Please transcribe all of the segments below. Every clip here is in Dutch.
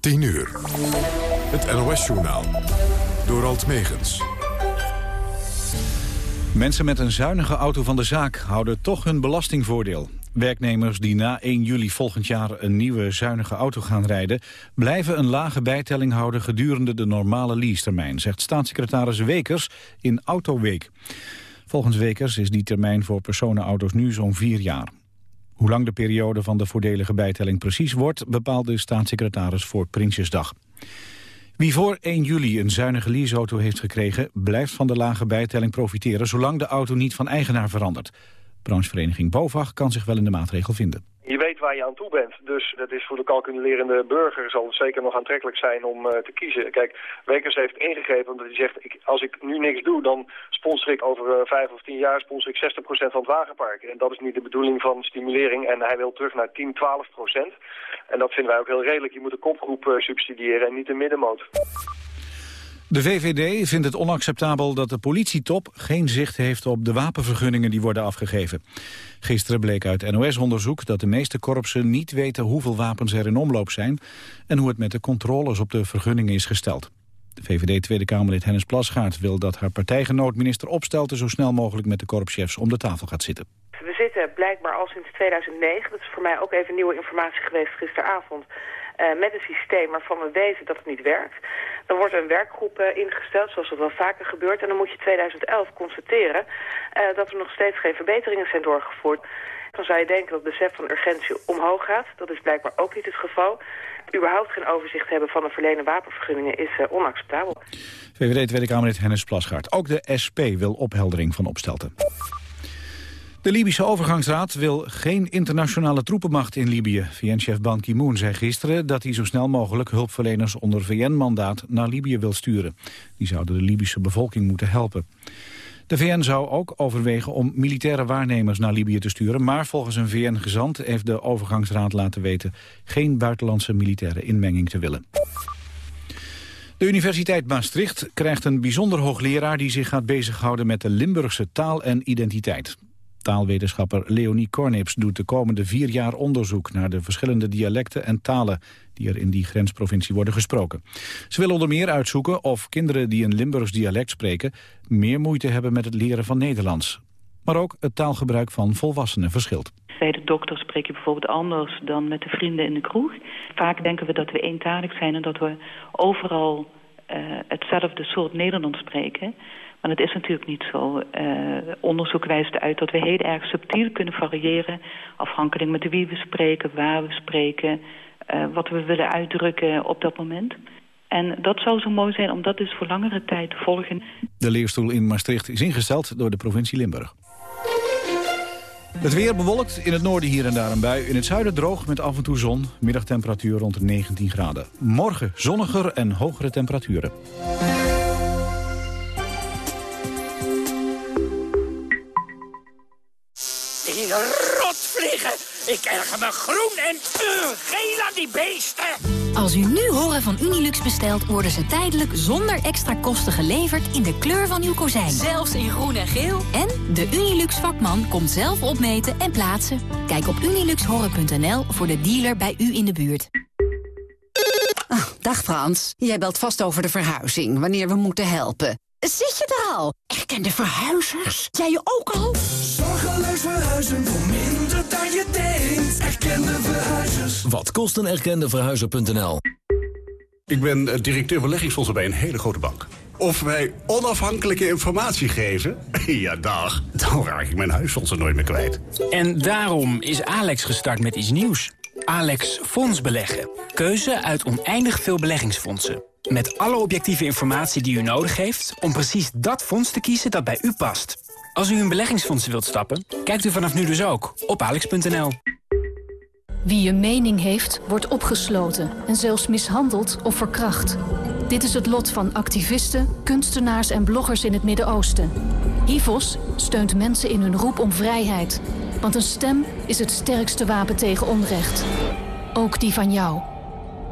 10 uur. Het NOS-journaal. Door Alt Megens. Mensen met een zuinige auto van de zaak houden toch hun belastingvoordeel. Werknemers die na 1 juli volgend jaar een nieuwe zuinige auto gaan rijden... blijven een lage bijtelling houden gedurende de normale leasetermijn... zegt staatssecretaris Wekers in Autoweek. Volgens Wekers is die termijn voor personenauto's nu zo'n vier jaar. Hoe lang de periode van de voordelige bijtelling precies wordt... bepaalt de staatssecretaris voor Prinsjesdag. Wie voor 1 juli een zuinige leaseauto heeft gekregen... blijft van de lage bijtelling profiteren... zolang de auto niet van eigenaar verandert. Branchevereniging BOVAG kan zich wel in de maatregel vinden. Je weet waar je aan toe bent, dus dat is voor de calculerende burger zal het zeker nog aantrekkelijk zijn om uh, te kiezen. Kijk, Wekers heeft ingegrepen omdat hij zegt, ik, als ik nu niks doe, dan sponsor ik over uh, vijf of tien jaar sponsor ik 60% van het wagenpark. En dat is niet de bedoeling van stimulering en hij wil terug naar 10, 12%. En dat vinden wij ook heel redelijk. Je moet de kopgroep uh, subsidiëren en niet de middenmoot. De VVD vindt het onacceptabel dat de politietop geen zicht heeft op de wapenvergunningen die worden afgegeven. Gisteren bleek uit NOS-onderzoek dat de meeste korpsen niet weten hoeveel wapens er in omloop zijn en hoe het met de controles op de vergunningen is gesteld. De VVD Tweede Kamerlid Hennis Plasgaard wil dat haar partijgenoot minister Opstelten zo snel mogelijk met de korpschefs om de tafel gaat zitten. We zitten blijkbaar al sinds 2009, dat is voor mij ook even nieuwe informatie geweest gisteravond, met een systeem waarvan we weten dat het niet werkt. Dan wordt een werkgroep ingesteld, zoals dat wel vaker gebeurt. En dan moet je 2011 constateren uh, dat er nog steeds geen verbeteringen zijn doorgevoerd. Dan zou je denken dat het besef van urgentie omhoog gaat. Dat is blijkbaar ook niet het geval. Überhaupt geen overzicht hebben van de verlenen wapenvergunningen is onacceptabel. VVD Tweede Kamerlid Hennis Plasgaard. Ook de SP wil opheldering van opstelten. De Libische overgangsraad wil geen internationale troepenmacht in Libië. VN-chef Ban Ki-moon zei gisteren dat hij zo snel mogelijk hulpverleners onder VN-mandaat naar Libië wil sturen. Die zouden de Libische bevolking moeten helpen. De VN zou ook overwegen om militaire waarnemers naar Libië te sturen... maar volgens een VN-gezant heeft de overgangsraad laten weten... geen buitenlandse militaire inmenging te willen. De Universiteit Maastricht krijgt een bijzonder hoogleraar... die zich gaat bezighouden met de Limburgse taal en identiteit. Taalwetenschapper Leonie Kornips doet de komende vier jaar onderzoek naar de verschillende dialecten en talen die er in die grensprovincie worden gesproken. Ze wil onder meer uitzoeken of kinderen die een Limburgs dialect spreken meer moeite hebben met het leren van Nederlands. Maar ook het taalgebruik van volwassenen verschilt. Bij de dokter spreek je bijvoorbeeld anders dan met de vrienden in de kroeg. Vaak denken we dat we eentalig zijn en dat we overal uh, hetzelfde soort Nederlands spreken. Maar dat is natuurlijk niet zo. Uh, onderzoek wijst uit dat we heel erg subtiel kunnen variëren... afhankelijk met wie we spreken, waar we spreken... Uh, wat we willen uitdrukken op dat moment. En dat zou zo mooi zijn om dat dus voor langere tijd te volgen. De leerstoel in Maastricht is ingesteld door de provincie Limburg. Het weer bewolkt, in het noorden hier en daar een bui. In het zuiden droog met af en toe zon. Middagtemperatuur rond de 19 graden. Morgen zonniger en hogere temperaturen. Rotvliegen. Ik erger me groen en uh, geel aan die beesten. Als u nu horen van Unilux bestelt, worden ze tijdelijk zonder extra kosten geleverd in de kleur van uw kozijn. Zelfs in groen en geel. En de Unilux vakman komt zelf opmeten en plaatsen. Kijk op uniluxhoren.nl voor de dealer bij u in de buurt. Oh, dag Frans, jij belt vast over de verhuizing, wanneer we moeten helpen. Zit je er al? Erkende verhuizers? Jij je ook al? Verhuizen voor minder dan je denkt. Erkende verhuizers. Wat kost een erkende verhuizer.nl? Ik ben directeur beleggingsfondsen bij een hele grote bank. Of wij onafhankelijke informatie geven? ja, dag. Dan raak ik mijn huisfondsen nooit meer kwijt. En daarom is Alex gestart met iets nieuws. Alex Fonds Beleggen. Keuze uit oneindig veel beleggingsfondsen. Met alle objectieve informatie die u nodig heeft... om precies dat fonds te kiezen dat bij u past. Als u in beleggingsfondsen wilt stappen, kijkt u vanaf nu dus ook op alex.nl. Wie een mening heeft, wordt opgesloten en zelfs mishandeld of verkracht. Dit is het lot van activisten, kunstenaars en bloggers in het Midden-Oosten. HIVOS steunt mensen in hun roep om vrijheid. Want een stem is het sterkste wapen tegen onrecht. Ook die van jou.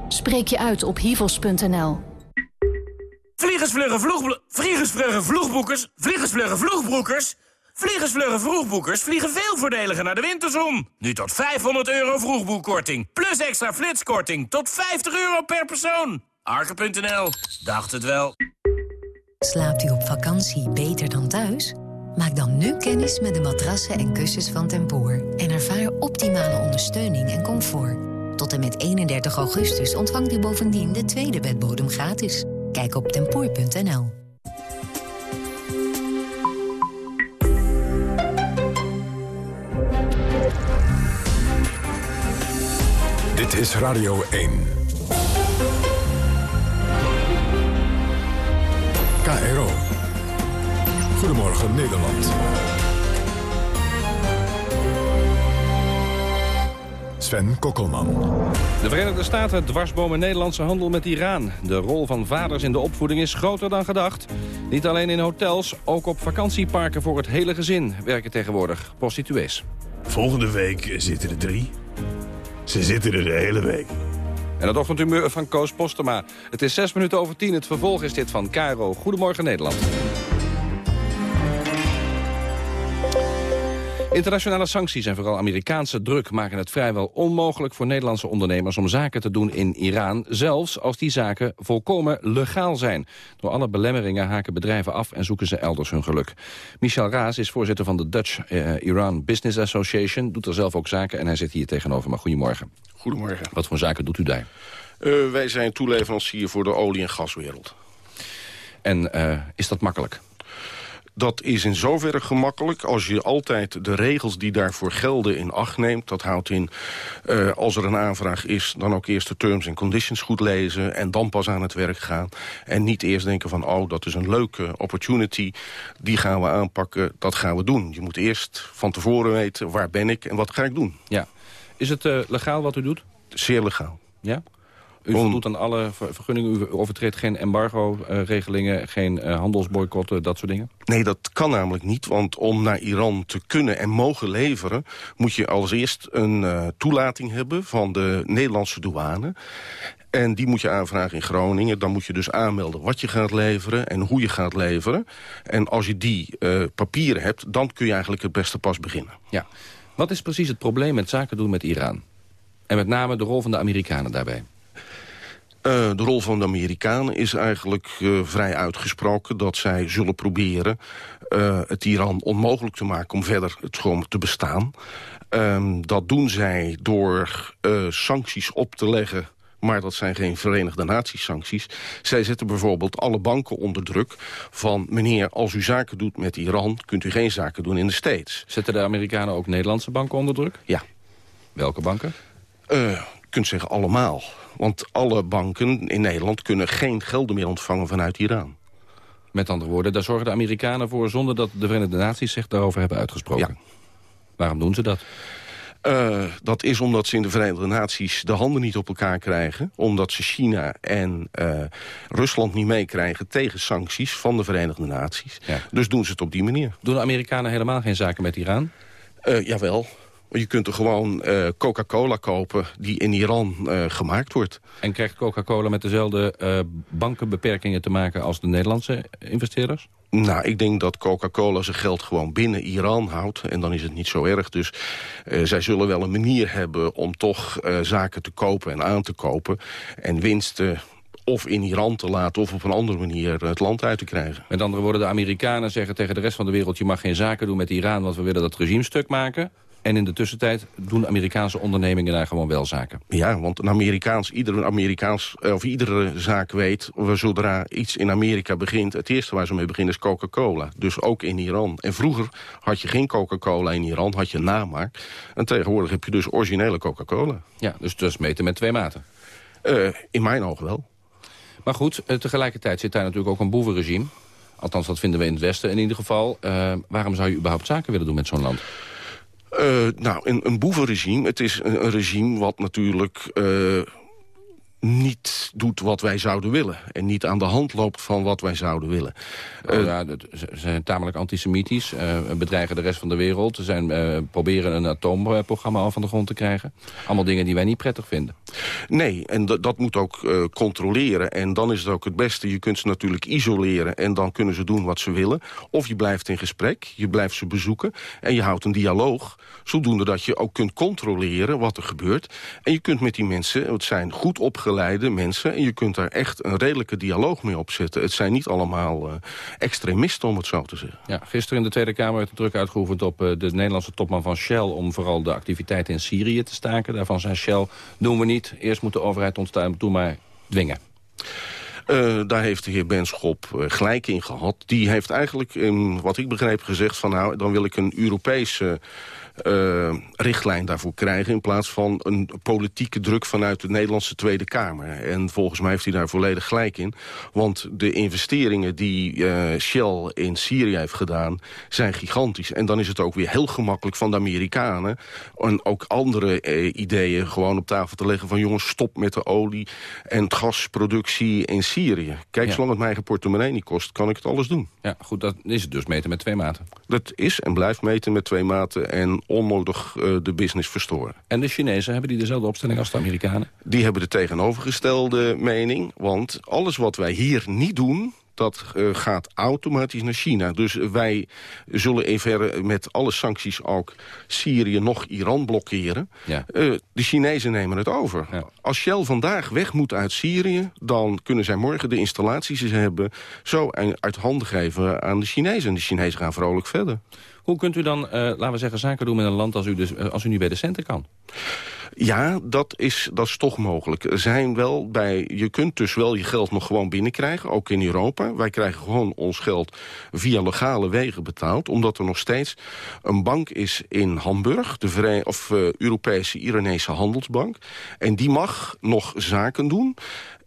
Spreek je uit op hivos.nl. Vliegersvluggen vloeg... Vliegersvluggen vloegboekers... Vliegersvluggen vloegbroekers... Vliegensvlugge vroegboekers vliegen veel voordeliger naar de winterzon. Nu tot 500 euro vroegboekkorting. Plus extra flitskorting tot 50 euro per persoon. Arke.nl. Dacht het wel. Slaapt u op vakantie beter dan thuis? Maak dan nu kennis met de matrassen en kussens van Tempoor. En ervaar optimale ondersteuning en comfort. Tot en met 31 augustus ontvangt u bovendien de tweede bedbodem gratis. Kijk op tempoor.nl. Dit is Radio 1. KRO. Goedemorgen Nederland. Sven Kokkelman. De Verenigde Staten dwarsbomen Nederlandse handel met Iran. De rol van vaders in de opvoeding is groter dan gedacht. Niet alleen in hotels, ook op vakantieparken voor het hele gezin werken tegenwoordig prostituees. Volgende week zitten er drie. Ze zitten er de hele week. En het ochtendhumeur van Koos Postema. Het is zes minuten over tien. Het vervolg is dit van Caro. Goedemorgen Nederland. Internationale sancties en vooral Amerikaanse druk maken het vrijwel onmogelijk voor Nederlandse ondernemers om zaken te doen in Iran, zelfs als die zaken volkomen legaal zijn. Door alle belemmeringen haken bedrijven af en zoeken ze elders hun geluk. Michel Raas is voorzitter van de Dutch eh, Iran Business Association, doet er zelf ook zaken en hij zit hier tegenover me. Goedemorgen. Goedemorgen. Wat voor zaken doet u daar? Uh, wij zijn toeleverancier voor de olie- en gaswereld. En uh, is dat makkelijk? Dat is in zoverre gemakkelijk als je altijd de regels die daarvoor gelden in acht neemt. Dat houdt in, uh, als er een aanvraag is, dan ook eerst de terms en conditions goed lezen... en dan pas aan het werk gaan. En niet eerst denken van, oh, dat is een leuke opportunity, die gaan we aanpakken, dat gaan we doen. Je moet eerst van tevoren weten, waar ben ik en wat ga ik doen. Ja. Is het uh, legaal wat u doet? Zeer legaal. Ja? U voldoet aan alle vergunningen, u overtreedt geen embargo-regelingen... geen uh, handelsboycotten, dat soort dingen? Nee, dat kan namelijk niet, want om naar Iran te kunnen en mogen leveren... moet je als eerst een uh, toelating hebben van de Nederlandse douane... En die moet je aanvragen in Groningen. Dan moet je dus aanmelden wat je gaat leveren en hoe je gaat leveren. En als je die uh, papieren hebt, dan kun je eigenlijk het beste pas beginnen. Ja. Wat is precies het probleem met zaken doen met Iran? En met name de rol van de Amerikanen daarbij? Uh, de rol van de Amerikanen is eigenlijk uh, vrij uitgesproken... dat zij zullen proberen uh, het Iran onmogelijk te maken om verder het gewoon te bestaan. Um, dat doen zij door sancties op te leggen maar dat zijn geen Verenigde Naties sancties. Zij zetten bijvoorbeeld alle banken onder druk van... meneer, als u zaken doet met Iran, kunt u geen zaken doen in de States. Zetten de Amerikanen ook Nederlandse banken onder druk? Ja. Welke banken? Uh, kunt zeggen allemaal. Want alle banken in Nederland kunnen geen gelden meer ontvangen vanuit Iran. Met andere woorden, daar zorgen de Amerikanen voor... zonder dat de Verenigde Naties zich daarover hebben uitgesproken. Ja. Waarom doen ze dat? Uh, dat is omdat ze in de Verenigde Naties de handen niet op elkaar krijgen. Omdat ze China en uh, Rusland niet meekrijgen tegen sancties van de Verenigde Naties. Ja. Dus doen ze het op die manier. Doen de Amerikanen helemaal geen zaken met Iran? Uh, jawel. Je kunt er gewoon uh, Coca-Cola kopen die in Iran uh, gemaakt wordt. En krijgt Coca-Cola met dezelfde uh, bankenbeperkingen te maken als de Nederlandse investeerders? Nou, ik denk dat Coca-Cola zijn geld gewoon binnen Iran houdt. En dan is het niet zo erg. Dus uh, zij zullen wel een manier hebben om toch uh, zaken te kopen en aan te kopen. En winsten of in Iran te laten of op een andere manier het land uit te krijgen. Met andere woorden, de Amerikanen zeggen tegen de rest van de wereld... je mag geen zaken doen met Iran, want we willen dat regime stuk maken... En in de tussentijd doen Amerikaanse ondernemingen daar gewoon wel zaken. Ja, want een Amerikaans, iedere, Amerikaans, of iedere zaak weet... zodra iets in Amerika begint, het eerste waar ze mee beginnen is Coca-Cola. Dus ook in Iran. En vroeger had je geen Coca-Cola in Iran, had je namaak. En tegenwoordig heb je dus originele Coca-Cola. Ja, dus dat is meten met twee maten. Uh, in mijn ogen wel. Maar goed, uh, tegelijkertijd zit daar natuurlijk ook een boevenregime. Althans, dat vinden we in het Westen in ieder geval. Uh, waarom zou je überhaupt zaken willen doen met zo'n land? Uh, nou, een, boevenregime, het is een, een regime wat natuurlijk uh, niet doet wat wij zouden willen. En niet aan de hand loopt van wat wij zouden willen. Oh, uh, ja, ze zijn tamelijk antisemitisch, bedreigen de rest van de wereld. Ze zijn, proberen een atoomprogramma al van de grond te krijgen. Allemaal dingen die wij niet prettig vinden. Nee, en dat- moet ook eh, controleren. En dan is het ook het beste. Je kunt ze natuurlijk isoleren en dan kunnen ze doen wat ze willen. Of je blijft in gesprek, je blijft ze bezoeken... en je houdt een dialoog, zodoende dat je ook kunt controleren wat er gebeurt. En je kunt met die mensen, het zijn goed opgeleide mensen... en je kunt daar echt een redelijke dialoog mee opzetten. Het zijn niet allemaal eh, extremisten, om het zo te zeggen. Ja, gisteren in de Tweede Kamer werd de druk uitgeoefend op eh, de Nederlandse topman van Shell... om vooral de activiteiten in Syrië te staken. Daarvan zei Shell, doen we niet. Eerst moet de overheid ons daartoe maar dwingen. Eh, daar heeft de heer Benschop eh, gelijk in gehad. Die heeft eigenlijk, in wat ik begreep, gezegd van... nou, dan wil ik een Europese eh, richtlijn daarvoor krijgen... in plaats van een politieke druk vanuit de Nederlandse Tweede Kamer. En volgens mij heeft hij daar volledig gelijk in. Want de investeringen die eh, Shell in Syrië heeft gedaan... zijn gigantisch. En dan is het ook weer heel gemakkelijk van de Amerikanen... en ook andere eh, ideeën gewoon op tafel te leggen... van jongens, stop met de olie en gasproductie in Syrië. Kijk, Ja. zolang het mijn eigen portemonnee niet kost... kan ik het alles doen. Ja, goed, dat is het dus meten met twee maten. Dat is en blijft meten met twee maten... en onnodig eh, de business verstoren. En de Chinezen, hebben die dezelfde opstelling als de Amerikanen? Die hebben de tegenovergestelde mening. Want alles wat wij hier niet doen... dat eh, gaat automatisch naar China. Dus wij zullen in verre met alle sancties ook Syrië nog Iran blokkeren. Ja. Eh, de Chinezen nemen het over. Als Shell vandaag weg moet uit Syrië... dan kunnen zij morgen de installaties die ze hebben... zo uit handen geven aan de Chinezen. En de Chinezen gaan vrolijk verder. Hoe kunt u dan, eh, laten we zeggen, zaken doen met een land als u, dus, als u nu bij de centen kan? Ja, dat is, dat is toch mogelijk. Er zijn wel bij, je kunt dus wel je geld nog gewoon binnenkrijgen, ook in Europa. Wij krijgen gewoon ons geld via legale wegen betaald, omdat er nog steeds een bank is in Hamburg, de Vere of, eh, Europese Iranese Handelsbank. En die mag nog zaken doen.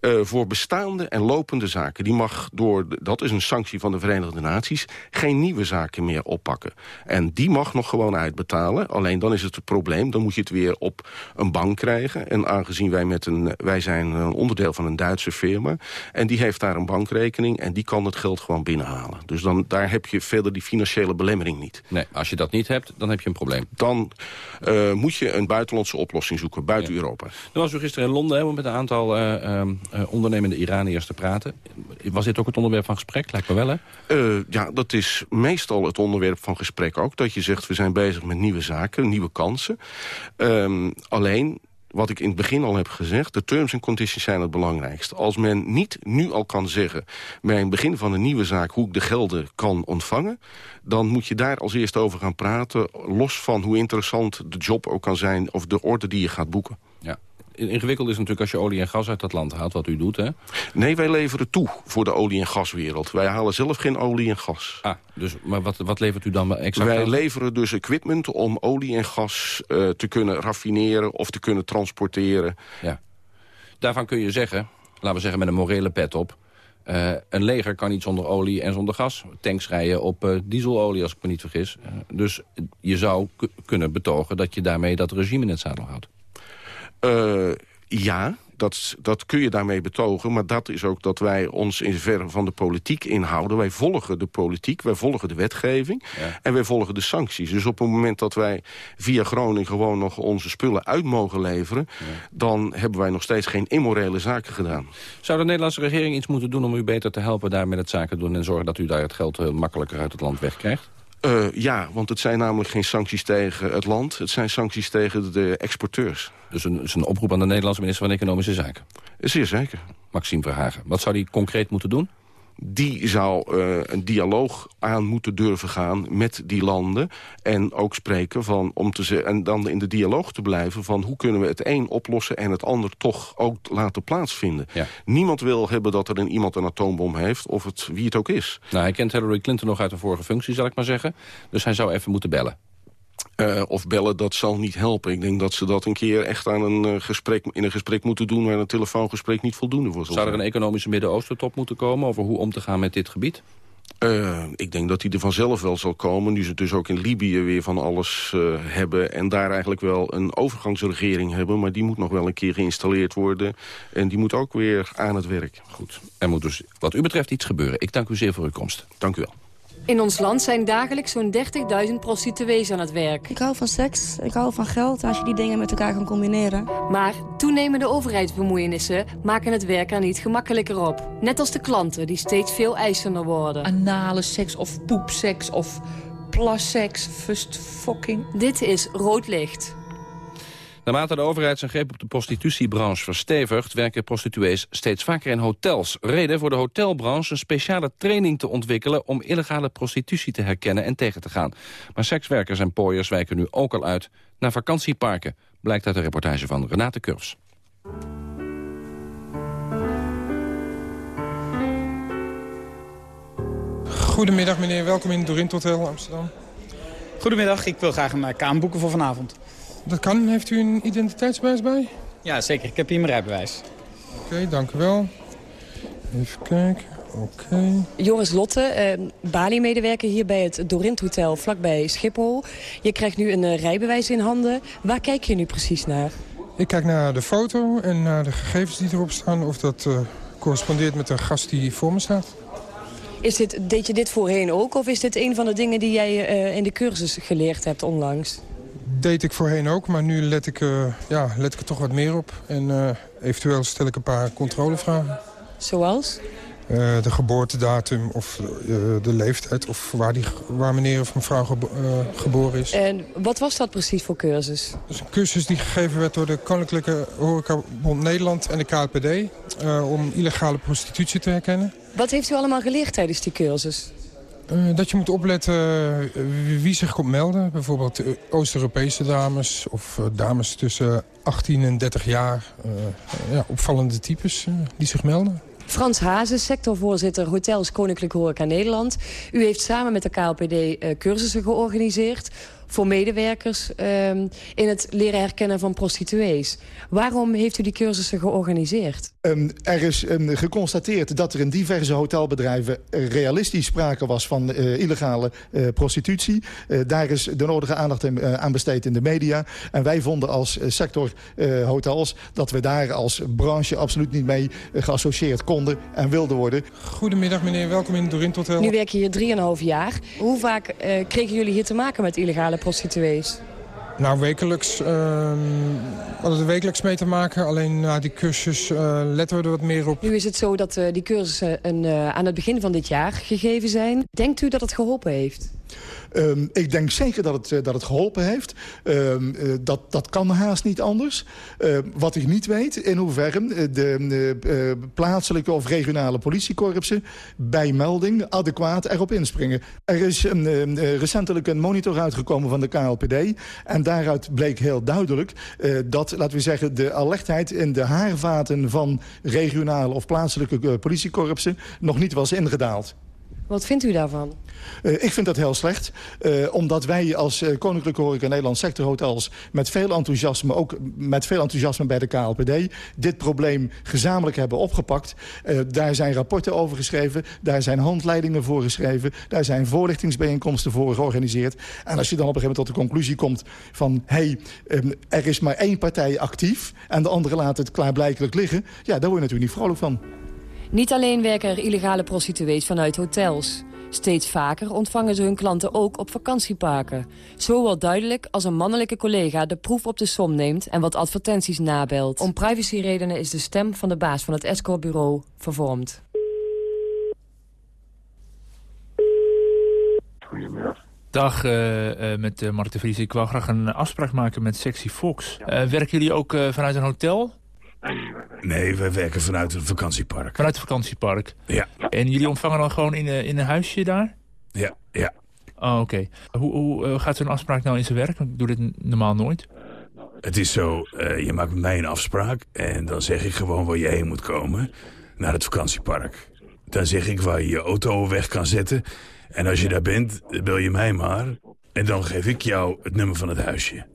Eh, voor bestaande en lopende zaken. Die mag door, dat is een sanctie van de Verenigde Naties... geen nieuwe zaken meer oppakken. En die mag nog gewoon uitbetalen. Alleen dan is het het probleem, dan moet je het weer op een bank krijgen. En aangezien wij, met een, wij zijn een onderdeel van een Duitse firma... en die heeft daar een bankrekening en die kan het geld gewoon binnenhalen. Dus dan, daar heb je verder die financiële belemmering niet. Nee, als je dat niet hebt, dan heb je een probleem. Dan eh, moet je een buitenlandse oplossing zoeken, buiten Europa. Dan was u gisteren in Londen hè, met een aantal eh, ehm, eh, ondernemende Iraniërs te praten. Was dit ook het onderwerp van gesprek? Lijkt me wel, hè? Eh, ja, dat is meestal het onderwerp van gesprek ook. Dat je zegt, we zijn bezig met nieuwe zaken, nieuwe kansen. Ehm, alleen, wat ik in het begin al heb gezegd... de terms en conditions zijn het belangrijkste. Als men niet nu al kan zeggen... bij het begin van een nieuwe zaak hoe ik de gelden kan ontvangen... dan moet je daar als eerste over gaan praten... los van hoe interessant de job ook kan zijn... of de orde die je gaat boeken. Ingewikkeld is natuurlijk als je olie en gas uit dat land haalt, wat u doet, hè? Nee, wij leveren toe voor de olie- en gaswereld. Wij halen zelf geen olie en gas. Ah, dus, maar wat, wat levert u dan exact Wij aan? leveren dus equipment om olie en gas eh, te kunnen raffineren of te kunnen transporteren. Ja. Daarvan kun je zeggen, laten we zeggen met een morele pet op... eh, een leger kan niet zonder olie en zonder gas. Tanks rijden op eh, dieselolie, als ik me niet vergis. Dus je zou ku- kunnen betogen dat je daarmee dat regime in het zadel houdt. Eh, ja, dat, dat kun je daarmee betogen. Maar dat is ook dat wij ons in verre van de politiek inhouden. Wij volgen de politiek, wij volgen de wetgeving en wij volgen de sancties. Dus op het moment dat wij via Groningen gewoon nog onze spullen uit mogen leveren... dan hebben wij nog steeds geen immorele zaken gedaan. Zou de Nederlandse regering iets moeten doen om u beter te helpen daar met het zaken doen... en zorgen dat u daar het geld makkelijker uit het land wegkrijgt? Eh, ja, want het zijn namelijk geen sancties tegen het land. Het zijn sancties tegen de exporteurs. Dus een, dus een oproep aan de Nederlandse minister van Economische Zaken? Zeer zeker. Maxime Verhagen. Wat zou die concreet moeten doen? Die zou eh, een dialoog aan moeten durven gaan met die landen. En ook spreken van, om te ze en dan in de dialoog te blijven... van hoe kunnen we het een oplossen en het ander toch ook laten plaatsvinden. Niemand wil hebben dat er een, iemand een atoombom heeft, of het, wie het ook is. Nou, hij kent Hillary Clinton nog uit een vorige functie, zal ik maar zeggen. Dus hij zou even moeten bellen. Eh, of bellen, dat zal niet helpen. Ik denk dat ze dat een keer echt aan een, eh, gesprek, in een gesprek moeten doen... waar een telefoongesprek niet voldoende voor zal Zou er een economische Midden-Oosten-top moeten komen... over hoe om te gaan met dit gebied? Eh, ik denk dat die er vanzelf wel zal komen. Nu ze dus ook in Libië weer van alles hebben... en daar eigenlijk wel een overgangsregering hebben... maar die moet nog wel een keer geïnstalleerd worden. En die moet ook weer aan het werk. Goed. Er moet dus wat u betreft iets gebeuren. Ik dank u zeer voor uw komst. Dank u wel. In ons land zijn dagelijks zo'n 30.000 prostituees aan het werk. Ik hou van seks, ik hou van geld, als je die dingen met elkaar kan combineren. Maar toenemende overheidsbemoeienissen maken het werk er niet gemakkelijker op. Net als de klanten, die steeds veel eisender worden. Anale seks of poepseks of plasseks, fust fucking. Dit is rood licht. Naarmate de overheid zijn greep op de prostitutiebranche verstevigt... werken prostituees steeds vaker in hotels. Reden voor de hotelbranche een speciale training te ontwikkelen... om illegale prostitutie te herkennen en tegen te gaan. Maar sekswerkers en pooiers wijken nu ook al uit naar vakantieparken. Blijkt uit de reportage van Renate Kurfs. Goedemiddag meneer, welkom in het Dorint Hotel Amsterdam. Goedemiddag, ik wil graag een uh, kamer boeken voor vanavond. Dat kan. Heeft u een identiteitsbewijs bij? Ja, zeker. Ik heb hier mijn rijbewijs. Oké, dank u wel. Even kijken. Oké. Joris Lotte, eh, Bali-medewerker hier bij het Dorint Hotel vlakbij Schiphol. Je krijgt nu een uh, rijbewijs in handen. Waar kijk je nu precies naar? Ik kijk naar de foto en naar de gegevens die erop staan. Of dat uh, correspondeert met de gast die voor me staat. Is dit, deed je dit voorheen ook? Of is dit een van de dingen die jij uh, in de cursus geleerd hebt onlangs? Deed ik voorheen ook, maar nu let ik, uh, ja, let ik er toch wat meer op. En uh, eventueel stel ik een paar controlevragen. Zoals? Uh, de geboortedatum of de leeftijd of waar, die, waar meneer of mevrouw gebo geboren is. En wat was dat precies voor cursus? Dat is een cursus die gegeven werd door de Koninklijke Horecabond Nederland en de KLPD... om illegale prostitutie te herkennen. Wat heeft u allemaal geleerd tijdens die cursus? Uh, dat je moet opletten uh, wie zich komt melden. Bijvoorbeeld uh, Oost-Europese dames of dames tussen 18 en 30 jaar. ja, opvallende types die zich melden. Frans Hazen, sectorvoorzitter Hotels Koninklijke Horeca Nederland. U heeft samen met de KLPD cursussen georganiseerd voor medewerkers um, in het leren herkennen van prostituees. Waarom heeft u die cursussen georganiseerd? Um, er is um, geconstateerd dat er in diverse hotelbedrijven realistisch sprake was van uh, illegale uh, prostitutie. Uh, daar is de nodige aandacht in, aan besteed in de media. En wij vonden als sector hotels dat we daar als branche absoluut niet mee geassocieerd konden en wilden worden. Goedemiddag meneer, welkom in het Dorint Hotel. Nu werk je hier 3,5 jaar. Hoe vaak kregen jullie hier te maken met illegale prostituees? Nou, wekelijks. We hadden er wekelijks mee te maken. Alleen na die cursus uh, letten we er wat meer op. Nu is het zo dat uh, die cursussen een, uh, aan het begin van dit jaar gegeven zijn. Denkt u dat het geholpen heeft? Um, ik denk zeker dat het, uh, dat het geholpen heeft. Um, uh, dat, dat kan haast niet anders. Uh, wat ik niet weet, in hoeverre de plaatselijke of regionale politiekorpsen... bij melding adequaat erop inspringen. Er is um, recentelijk een monitor uitgekomen van de KLPD... en daaruit bleek heel duidelijk dat, laten we zeggen... de alertheid in de haarvaten van regionale of plaatselijke politiekorpsen... nog niet was ingedaald. Wat vindt u daarvan? Uh, ik vind dat heel slecht. Uh, omdat wij als uh, Koninklijke Horeca Nederland sectorhotels... met veel enthousiasme, ook met veel enthousiasme bij de KLPD... dit probleem gezamenlijk hebben opgepakt. daar zijn rapporten over geschreven. Daar zijn handleidingen voor geschreven. Daar zijn voorlichtingsbijeenkomsten voor georganiseerd. En als je dan op een gegeven moment tot de conclusie komt van... hé, hey, um, er is maar één partij actief... en de andere laat het klaarblijkelijk liggen... ja, daar word je natuurlijk niet vrolijk van. Niet alleen werken er illegale prostituees vanuit hotels. Steeds vaker ontvangen ze hun klanten ook op vakantieparken. Zo wordt duidelijk als een mannelijke collega de proef op de som neemt... en wat advertenties nabelt. Om privacyredenen is de stem van de baas van het escortbureau vervormd. Goedemiddag. Dag, uh, uh, met uh, Mark de Vries. Ik wou graag een afspraak maken met Sexy Fox. werken jullie ook vanuit een hotel? Nee, wij werken vanuit een vakantiepark. Vanuit het vakantiepark? Ja. En jullie ontvangen dan gewoon in, in een huisje daar? Ja, ja. Oh, oké. Okay. Hoe, hoe gaat zo'n afspraak nou in zijn werk? Ik doe dit normaal nooit. Het is zo, uh, je maakt met mij een afspraak... en dan zeg ik gewoon waar je heen moet komen. Naar het vakantiepark. Dan zeg ik waar je je auto weg kan zetten. En als je daar bent, bel je mij maar. En dan geef ik jou het nummer van het huisje.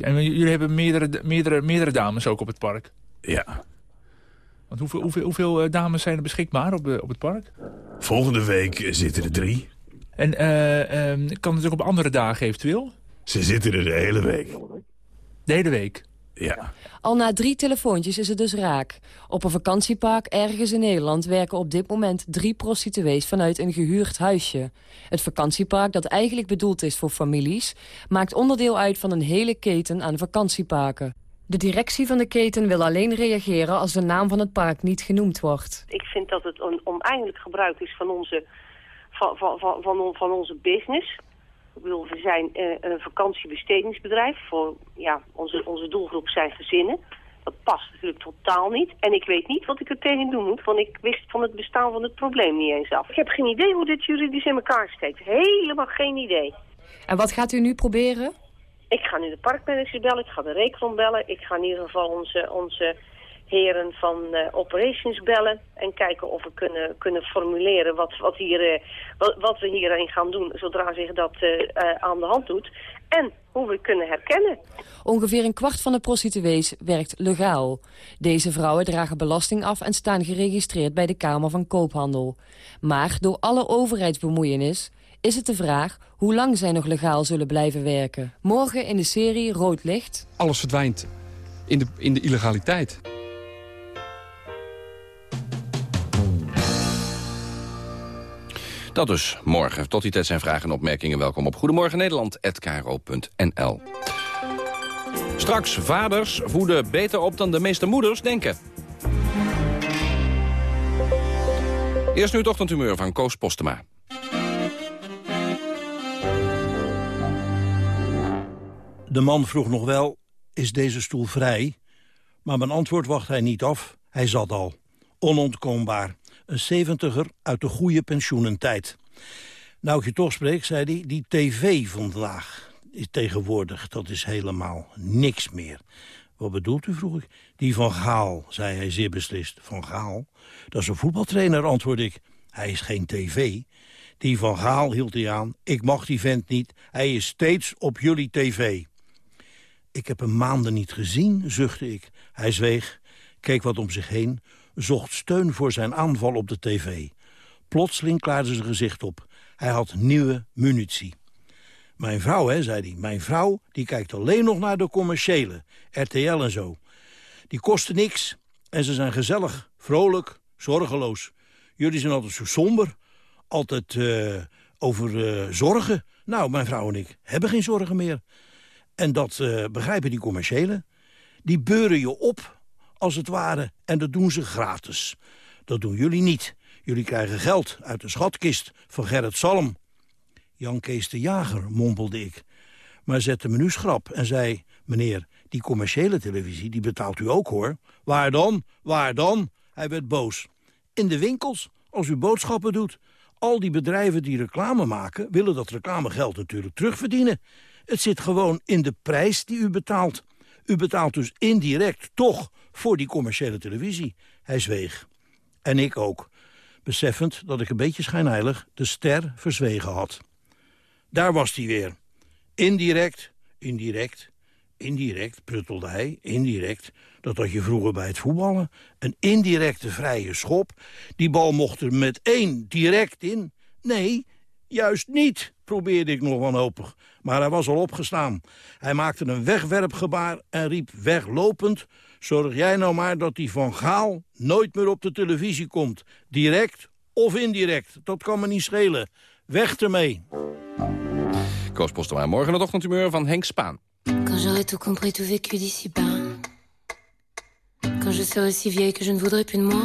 En jullie hebben meerdere, meerdere, meerdere dames ook op het park? Ja. Want hoeveel, hoeveel, hoeveel dames zijn er beschikbaar op, op het park? Volgende week zitten er drie. En uh, um, kan het ook op andere dagen eventueel? Ze zitten er de hele week. De hele week? Ja. Al na drie telefoontjes is het dus raak. Op een vakantiepark ergens in Nederland werken op dit moment drie prostituees vanuit een gehuurd huisje. Het vakantiepark, dat eigenlijk bedoeld is voor families, maakt onderdeel uit van een hele keten aan vakantieparken. De directie van de keten wil alleen reageren als de naam van het park niet genoemd wordt. Ik vind dat het een oneigenlijk gebruik is van onze, van, van, van, van onze business. Ik bedoel, we zijn eh, een vakantiebestedingsbedrijf. Voor, ja, onze, onze doelgroep zijn gezinnen. Dat past natuurlijk totaal niet. En ik weet niet wat ik er tegen doen moet, want ik wist van het bestaan van het probleem niet eens af. Ik heb geen idee hoe dit juridisch in elkaar steekt. Helemaal geen idee. En wat gaat u nu proberen? Ik ga nu de parkmanager bellen, ik ga de recron bellen. Ik ga in ieder geval onze, onze heren van eh, operations bellen. En kijken of we kunnen, kunnen formuleren wat, wat, hier, eh, wat, wat we hierin gaan doen zodra zich dat eh, eh, aan de hand doet. En hoe we kunnen herkennen. Ongeveer een kwart van de prostituees werkt legaal. Deze vrouwen dragen belasting af en staan geregistreerd bij de Kamer van Koophandel. Maar door alle overheidsbemoeienis is het de vraag hoe lang zij nog legaal zullen blijven werken. Morgen in de serie Rood Licht Alles verdwijnt in de, in de illegaliteit. Dat dus morgen. Tot die tijd zijn vragen en opmerkingen welkom op Goedemorgen Nederland@kro.nl. Straks, vaders voeden beter op dan de meeste moeders denken. Eerst nu het ochtendhumeur van Koos Postema. De man vroeg nog wel, is deze stoel vrij? Maar mijn antwoord wacht hij niet af. Hij zat al. Onontkoombaar. Een zeventiger uit de goede pensioenentijd. Nou ik je toch spreek, zei hij, die tv vandaag is tegenwoordig, dat is helemaal niks meer. Wat bedoelt u, vroeg ik. Die van Gaal, zei hij zeer beslist. Van Gaal? Dat is een voetbaltrainer, antwoord ik. Hij is geen tv. Die van Gaal hield hij aan. Ik mag die vent niet. Hij is steeds op jullie tv. Ik heb hem maanden niet gezien, zuchtte ik. Hij zweeg, keek wat om zich heen, zocht steun voor zijn aanval op de tv. Plotseling klaarde zijn gezicht op. Hij had nieuwe munitie. Mijn vrouw, hè, zei hij, mijn vrouw die kijkt alleen nog naar de commerciële, RTL en zo. Die kosten niks en ze zijn gezellig, vrolijk, zorgeloos. Jullie zijn altijd zo somber, altijd eh, over eh, zorgen. Nou, mijn vrouw en ik hebben geen zorgen meer. En dat eh, begrijpen die commerciële. Die beuren je op, als het ware, en dat doen ze gratis. Dat doen jullie niet. Jullie krijgen geld uit de schatkist van Gerrit Salm. Jan Kees de Jager, mompelde ik. Maar zette me nu schrap en zei... meneer, die commerciële televisie, die betaalt u ook, hoor. Waar dan? Waar dan? Hij werd boos. In de winkels, als u boodschappen doet. Al die bedrijven die reclame maken... willen dat reclamegeld natuurlijk terugverdienen. Het zit gewoon in de prijs die u betaalt. U betaalt dus indirect toch voor die commerciële televisie. Hij zweeg. En ik ook. Beseffend dat ik een beetje schijnheilig de ster verzwegen had. Daar was hij weer. Indirect, indirect, indirect, pruttelde hij, indirect. Dat had je vroeger bij het voetballen. Een indirecte vrije schop. Die bal mocht er met één direct in. Nee, juist niet, probeerde ik nog wanhopig. Maar hij was al opgestaan. Hij maakte een wegwerpgebaar en riep weglopend... Zorg jij nou maar dat die Van Gaal nooit meer op de televisie komt. Direct of indirect, dat kan me niet schelen. Weg ermee. Koos Postema, morgen het ochtendhumeur van Henk Spaan. Quand j'aurai tout compris, tout vécu d'ici-bas. Quand je serai si vieille que je ne voudrais plus de moi.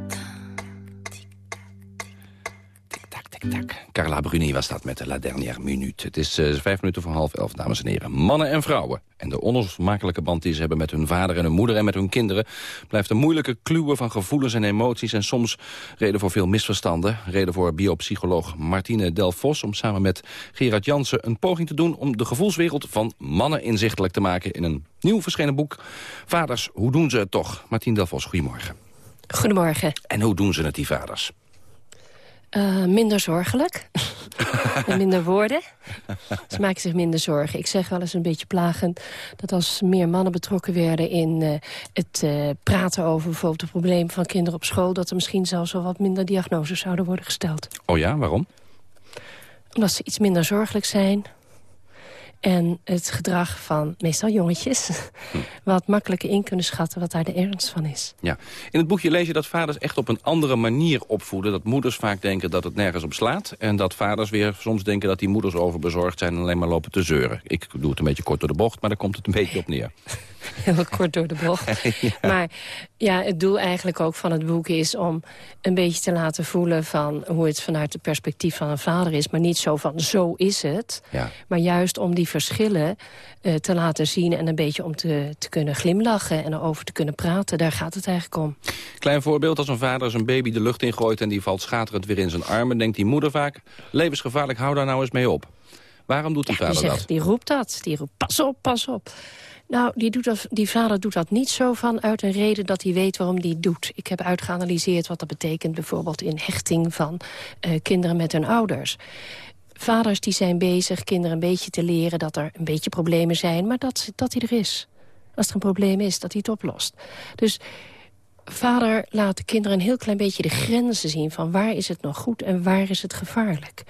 Tak. Carla Bruni was dat met de La Dernière Minute. Het is uh, vijf minuten voor half elf, dames en heren. Mannen en vrouwen. En de onlosmakelijke band die ze hebben met hun vader en hun moeder... en met hun kinderen... blijft een moeilijke kluwen van gevoelens en emoties... en soms reden voor veel misverstanden. Reden voor biopsycholoog Martine Delfos... om samen met Gerard Jansen een poging te doen... om de gevoelswereld van mannen inzichtelijk te maken... in een nieuw verschenen boek. Vaders, hoe doen ze het toch? Martine Delfos, goedemorgen. Goedemorgen. En hoe doen ze het, die vaders? Uh, minder zorgelijk. en minder woorden. Ze maken zich minder zorgen. Ik zeg wel eens een beetje plagend... dat als meer mannen betrokken werden in uh, het uh, praten over... bijvoorbeeld het probleem van kinderen op school... dat er misschien zelfs wel wat minder diagnoses zouden worden gesteld. Oh ja, waarom? Omdat ze iets minder zorgelijk zijn en het gedrag van meestal jongetjes... Hm. wat makkelijker in kunnen schatten wat daar de ernst van is. Ja. In het boekje lees je dat vaders echt op een andere manier opvoeden. Dat moeders vaak denken dat het nergens op slaat. En dat vaders weer soms denken dat die moeders overbezorgd zijn... en alleen maar lopen te zeuren. Ik doe het een beetje kort door de bocht, maar daar komt het een beetje op neer. Heel kort door de bocht. Maar ja, het doel eigenlijk ook van het boek is om een beetje te laten voelen... van hoe het vanuit het perspectief van een vader is. Maar niet zo van zo is het. Ja. Maar juist om die verschillen uh, te laten zien... en een beetje om te, te kunnen glimlachen en erover te kunnen praten. Daar gaat het eigenlijk om. Klein voorbeeld, als een vader zijn baby de lucht ingooit... en die valt schaterend weer in zijn armen, denkt die moeder vaak... levensgevaarlijk, hou daar nou eens mee op. Waarom doet die ja, vader die zegt, dat? Die roept dat. Die roept, pas op, pas op. Nou, die, doet dat, die vader doet dat niet zo vanuit een reden dat hij weet waarom het doet. Ik heb uitgeanalyseerd wat dat betekent bijvoorbeeld in hechting van uh, kinderen met hun ouders. Vaders die zijn bezig kinderen een beetje te leren dat er een beetje problemen zijn... maar dat, dat hij er is. Als er een probleem is, dat hij het oplost. Dus vader laat de kinderen een heel klein beetje de grenzen zien... van waar is het nog goed en waar is het gevaarlijk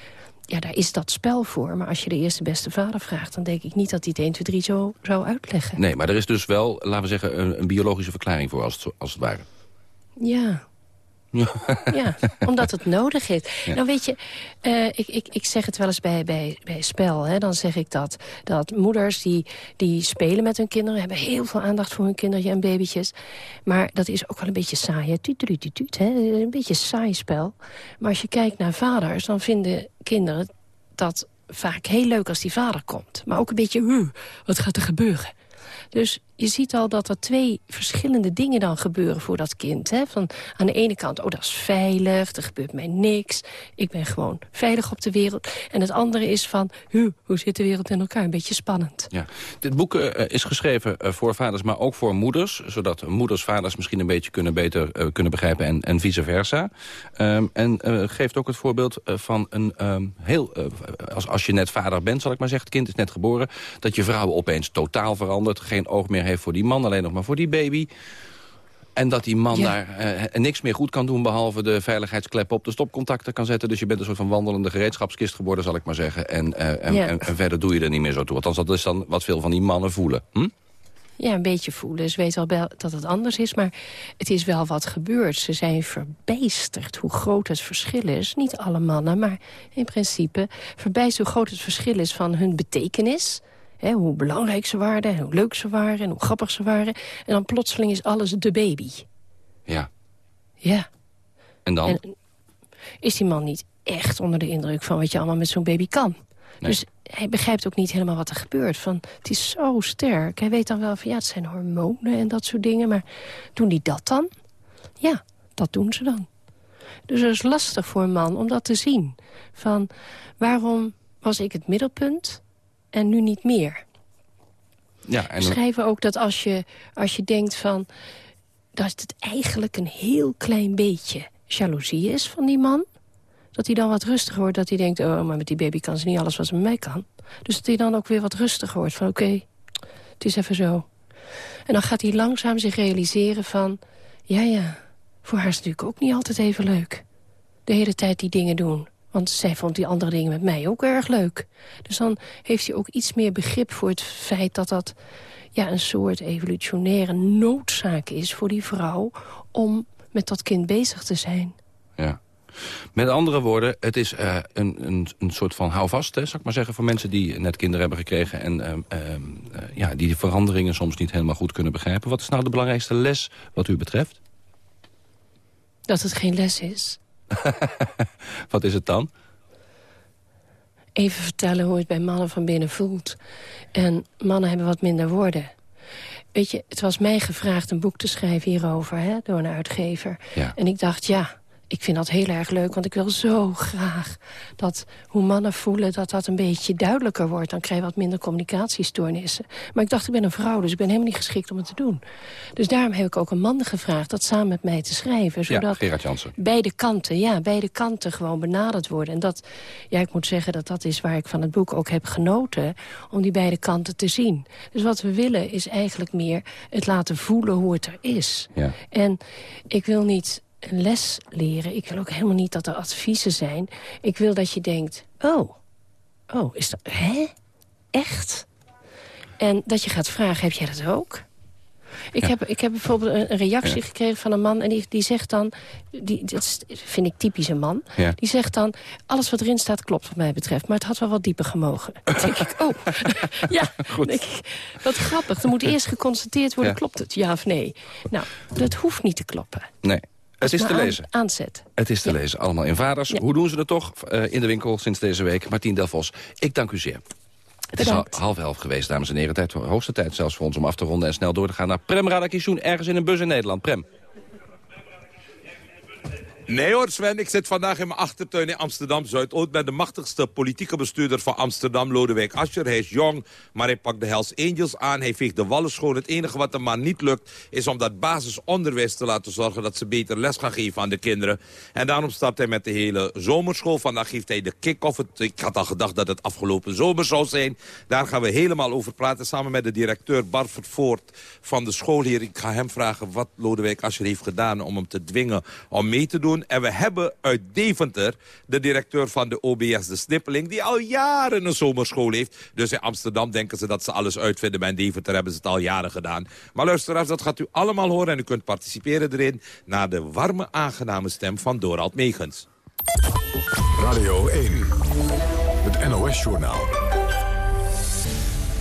ja, daar is dat spel voor. Maar als je de eerste beste vader vraagt... dan denk ik niet dat hij het 1, 2, 3 zo zou uitleggen. Nee, maar er is dus wel, laten we zeggen, een, een biologische verklaring voor, als het, als het ware. Ja, ja, omdat het nodig is. Ja. Nou weet je, uh, ik, ik, ik zeg het wel eens bij, bij, bij spel. Hè, dan zeg ik dat, dat moeders die, die spelen met hun kinderen... hebben heel veel aandacht voor hun kindertje en babytjes. Maar dat is ook wel een beetje saai. Hè? Tuut, tuut, tuut, hè? Een beetje saai spel. Maar als je kijkt naar vaders, dan vinden kinderen dat vaak heel leuk als die vader komt. Maar ook een beetje, wat gaat er gebeuren? Dus je ziet al dat er twee verschillende dingen dan gebeuren voor dat kind. Hè? Van aan de ene kant, oh, dat is veilig, er gebeurt mij niks. Ik ben gewoon veilig op de wereld. En het andere is van, hu, hoe zit de wereld in elkaar? Een beetje spannend. Ja. Dit boek uh, is geschreven uh, voor vaders, maar ook voor moeders. Zodat moeders vaders misschien een beetje kunnen beter kunnen begrijpen en, en vice versa. Um, en geeft ook het voorbeeld van een um, heel... als, als je net vader bent, zal ik maar zeggen, het kind is net geboren... dat je vrouw opeens totaal verandert, geen oog meer heeft voor die man, alleen nog maar voor die baby. En dat die man ja. daar uh, niks meer goed kan doen... behalve de veiligheidsklep op de stopcontacten kan zetten. Dus je bent een soort van wandelende gereedschapskist geworden, zal ik maar zeggen. En, uh, en, ja. en, en, verder doe je er niet meer zo toe. Althans, dat is dan wat veel van die mannen voelen. Hm? Ja, een beetje voelen. Ze weten al dat het anders is, maar het is wel wat gebeurd. Ze zijn verbijsterd hoe groot het verschil is. Niet alle mannen, maar in principe verbijsterd hoe groot het verschil is van hun betekenis... Hè, hoe belangrijk ze waren, hoe leuk ze waren en hoe grappig ze waren. En dan plotseling is alles de baby. Ja. Ja. En dan? En is die man niet echt onder de indruk van wat je allemaal met zo'n baby kan? Nee. Dus hij begrijpt ook niet helemaal wat er gebeurt. Van, het is zo sterk. Hij weet dan wel van ja, het zijn hormonen en dat soort dingen. Maar doen die dat dan? Ja, dat doen ze dan. Dus het is lastig voor een man om dat te zien. Van waarom was ik het middelpunt en nu niet meer. Ja, en... We schrijven ook dat als je, als je denkt van... dat het eigenlijk een heel klein beetje jaloezie is van die man... dat hij dan wat rustiger wordt. Dat hij denkt, oh, maar met die baby kan ze niet alles wat ze met mij kan. Dus dat hij dan ook weer wat rustiger wordt. Van oké, okay, het is even zo. En dan gaat hij langzaam zich realiseren van... ja, ja, voor haar is het natuurlijk ook niet altijd even leuk. De hele tijd die dingen doen. Want zij vond die andere dingen met mij ook erg leuk. Dus dan heeft hij ook iets meer begrip voor het feit dat dat ja, een soort evolutionaire noodzaak is voor die vrouw... om met dat kind bezig te zijn. Ja. Met andere woorden, het is uh, een, een, een soort van houvast, hè, zal ik maar zeggen... voor mensen die net kinderen hebben gekregen... en uh, uh, ja, die de veranderingen soms niet helemaal goed kunnen begrijpen. Wat is nou de belangrijkste les wat u betreft? Dat het geen les is. Wat is het dan? even vertellen hoe het bij mannen van binnen voelt. En mannen hebben wat minder woorden. Weet je, het was mij gevraagd een boek te schrijven hierover hè, door een uitgever. Ja. En ik dacht, ja, ik vind dat heel erg leuk, want ik wil zo graag dat hoe mannen voelen... dat dat een beetje duidelijker wordt. Dan krijg je wat minder communicatiestoornissen. Maar ik dacht, ik ben een vrouw, dus ik ben helemaal niet geschikt om het te doen. Dus daarom heb ik ook een man gevraagd dat samen met mij te schrijven. Ja, Zodat Gerard Jansen. beide kanten, ja, beide kanten gewoon benaderd worden. En dat, ja, ik moet zeggen dat dat is waar ik van het boek ook heb genoten... om die beide kanten te zien. Dus wat we willen is eigenlijk meer het laten voelen hoe het er is. Ja. En ik wil niet een les leren. Ik wil ook helemaal niet dat er adviezen zijn. Ik wil dat je denkt, oh, oh, is dat, hè? Echt? En dat je gaat vragen, heb jij dat ook? Ik, heb, ik heb bijvoorbeeld een, reactie Ja. gekregen van een man... en die, die zegt dan, die, dat vind ik typisch een man... Ja. die zegt dan, alles wat erin staat klopt wat mij betreft... maar het had wel wat dieper gemogen. Dan denk ik, oh, ja, Goed. denk ik, wat grappig. Er moet eerst geconstateerd worden, klopt het, ja of nee? Nou, dat hoeft niet te kloppen. Nee, het is te aan- lezen. aanzet. Het is te lezen, allemaal in vaders. Ja. Hoe doen ze het toch eh, in de winkel sinds deze week? Martien Delvos, ik dank u zeer. Het is half elf geweest, dames en heren. Tijd, hoogste tijd zelfs voor ons om af te ronden en snel door te gaan naar Prem Radakishun, ergens in een bus in Nederland. Prem. Nee hoor Sven, ik zit vandaag in mijn achtertuin in Amsterdam-Zuidoost... met de machtigste politieke bestuurder van Amsterdam, Lodewijk Asscher. Hij is jong, maar hij pakt de Hells Angels aan. Hij veegt de wallen schoon. Het enige wat hem maar niet lukt... is om dat basisonderwijs te laten zorgen... dat ze beter les gaan geven aan de kinderen. En daarom stapt hij met de hele zomerschool. Vandaag geeft hij de kick-off. Ik had al gedacht dat het afgelopen zomer zou zijn. Daar gaan we helemaal over praten... samen met de directeur Barford Voort van de school hier. Ik ga hem vragen wat Lodewijk Asscher heeft gedaan... om hem te dwingen om mee te doen. En we hebben uit Deventer de directeur van de OBS, de Snippeling... die al jaren een zomerschool heeft. Dus in Amsterdam denken ze dat ze alles uitvinden. In Deventer hebben ze het al jaren gedaan. Maar luisteraars, dat gaat u allemaal horen... en u kunt participeren erin... naar de warme, aangename stem van Dorald Megens. Radio 1. Het NOS-journaal.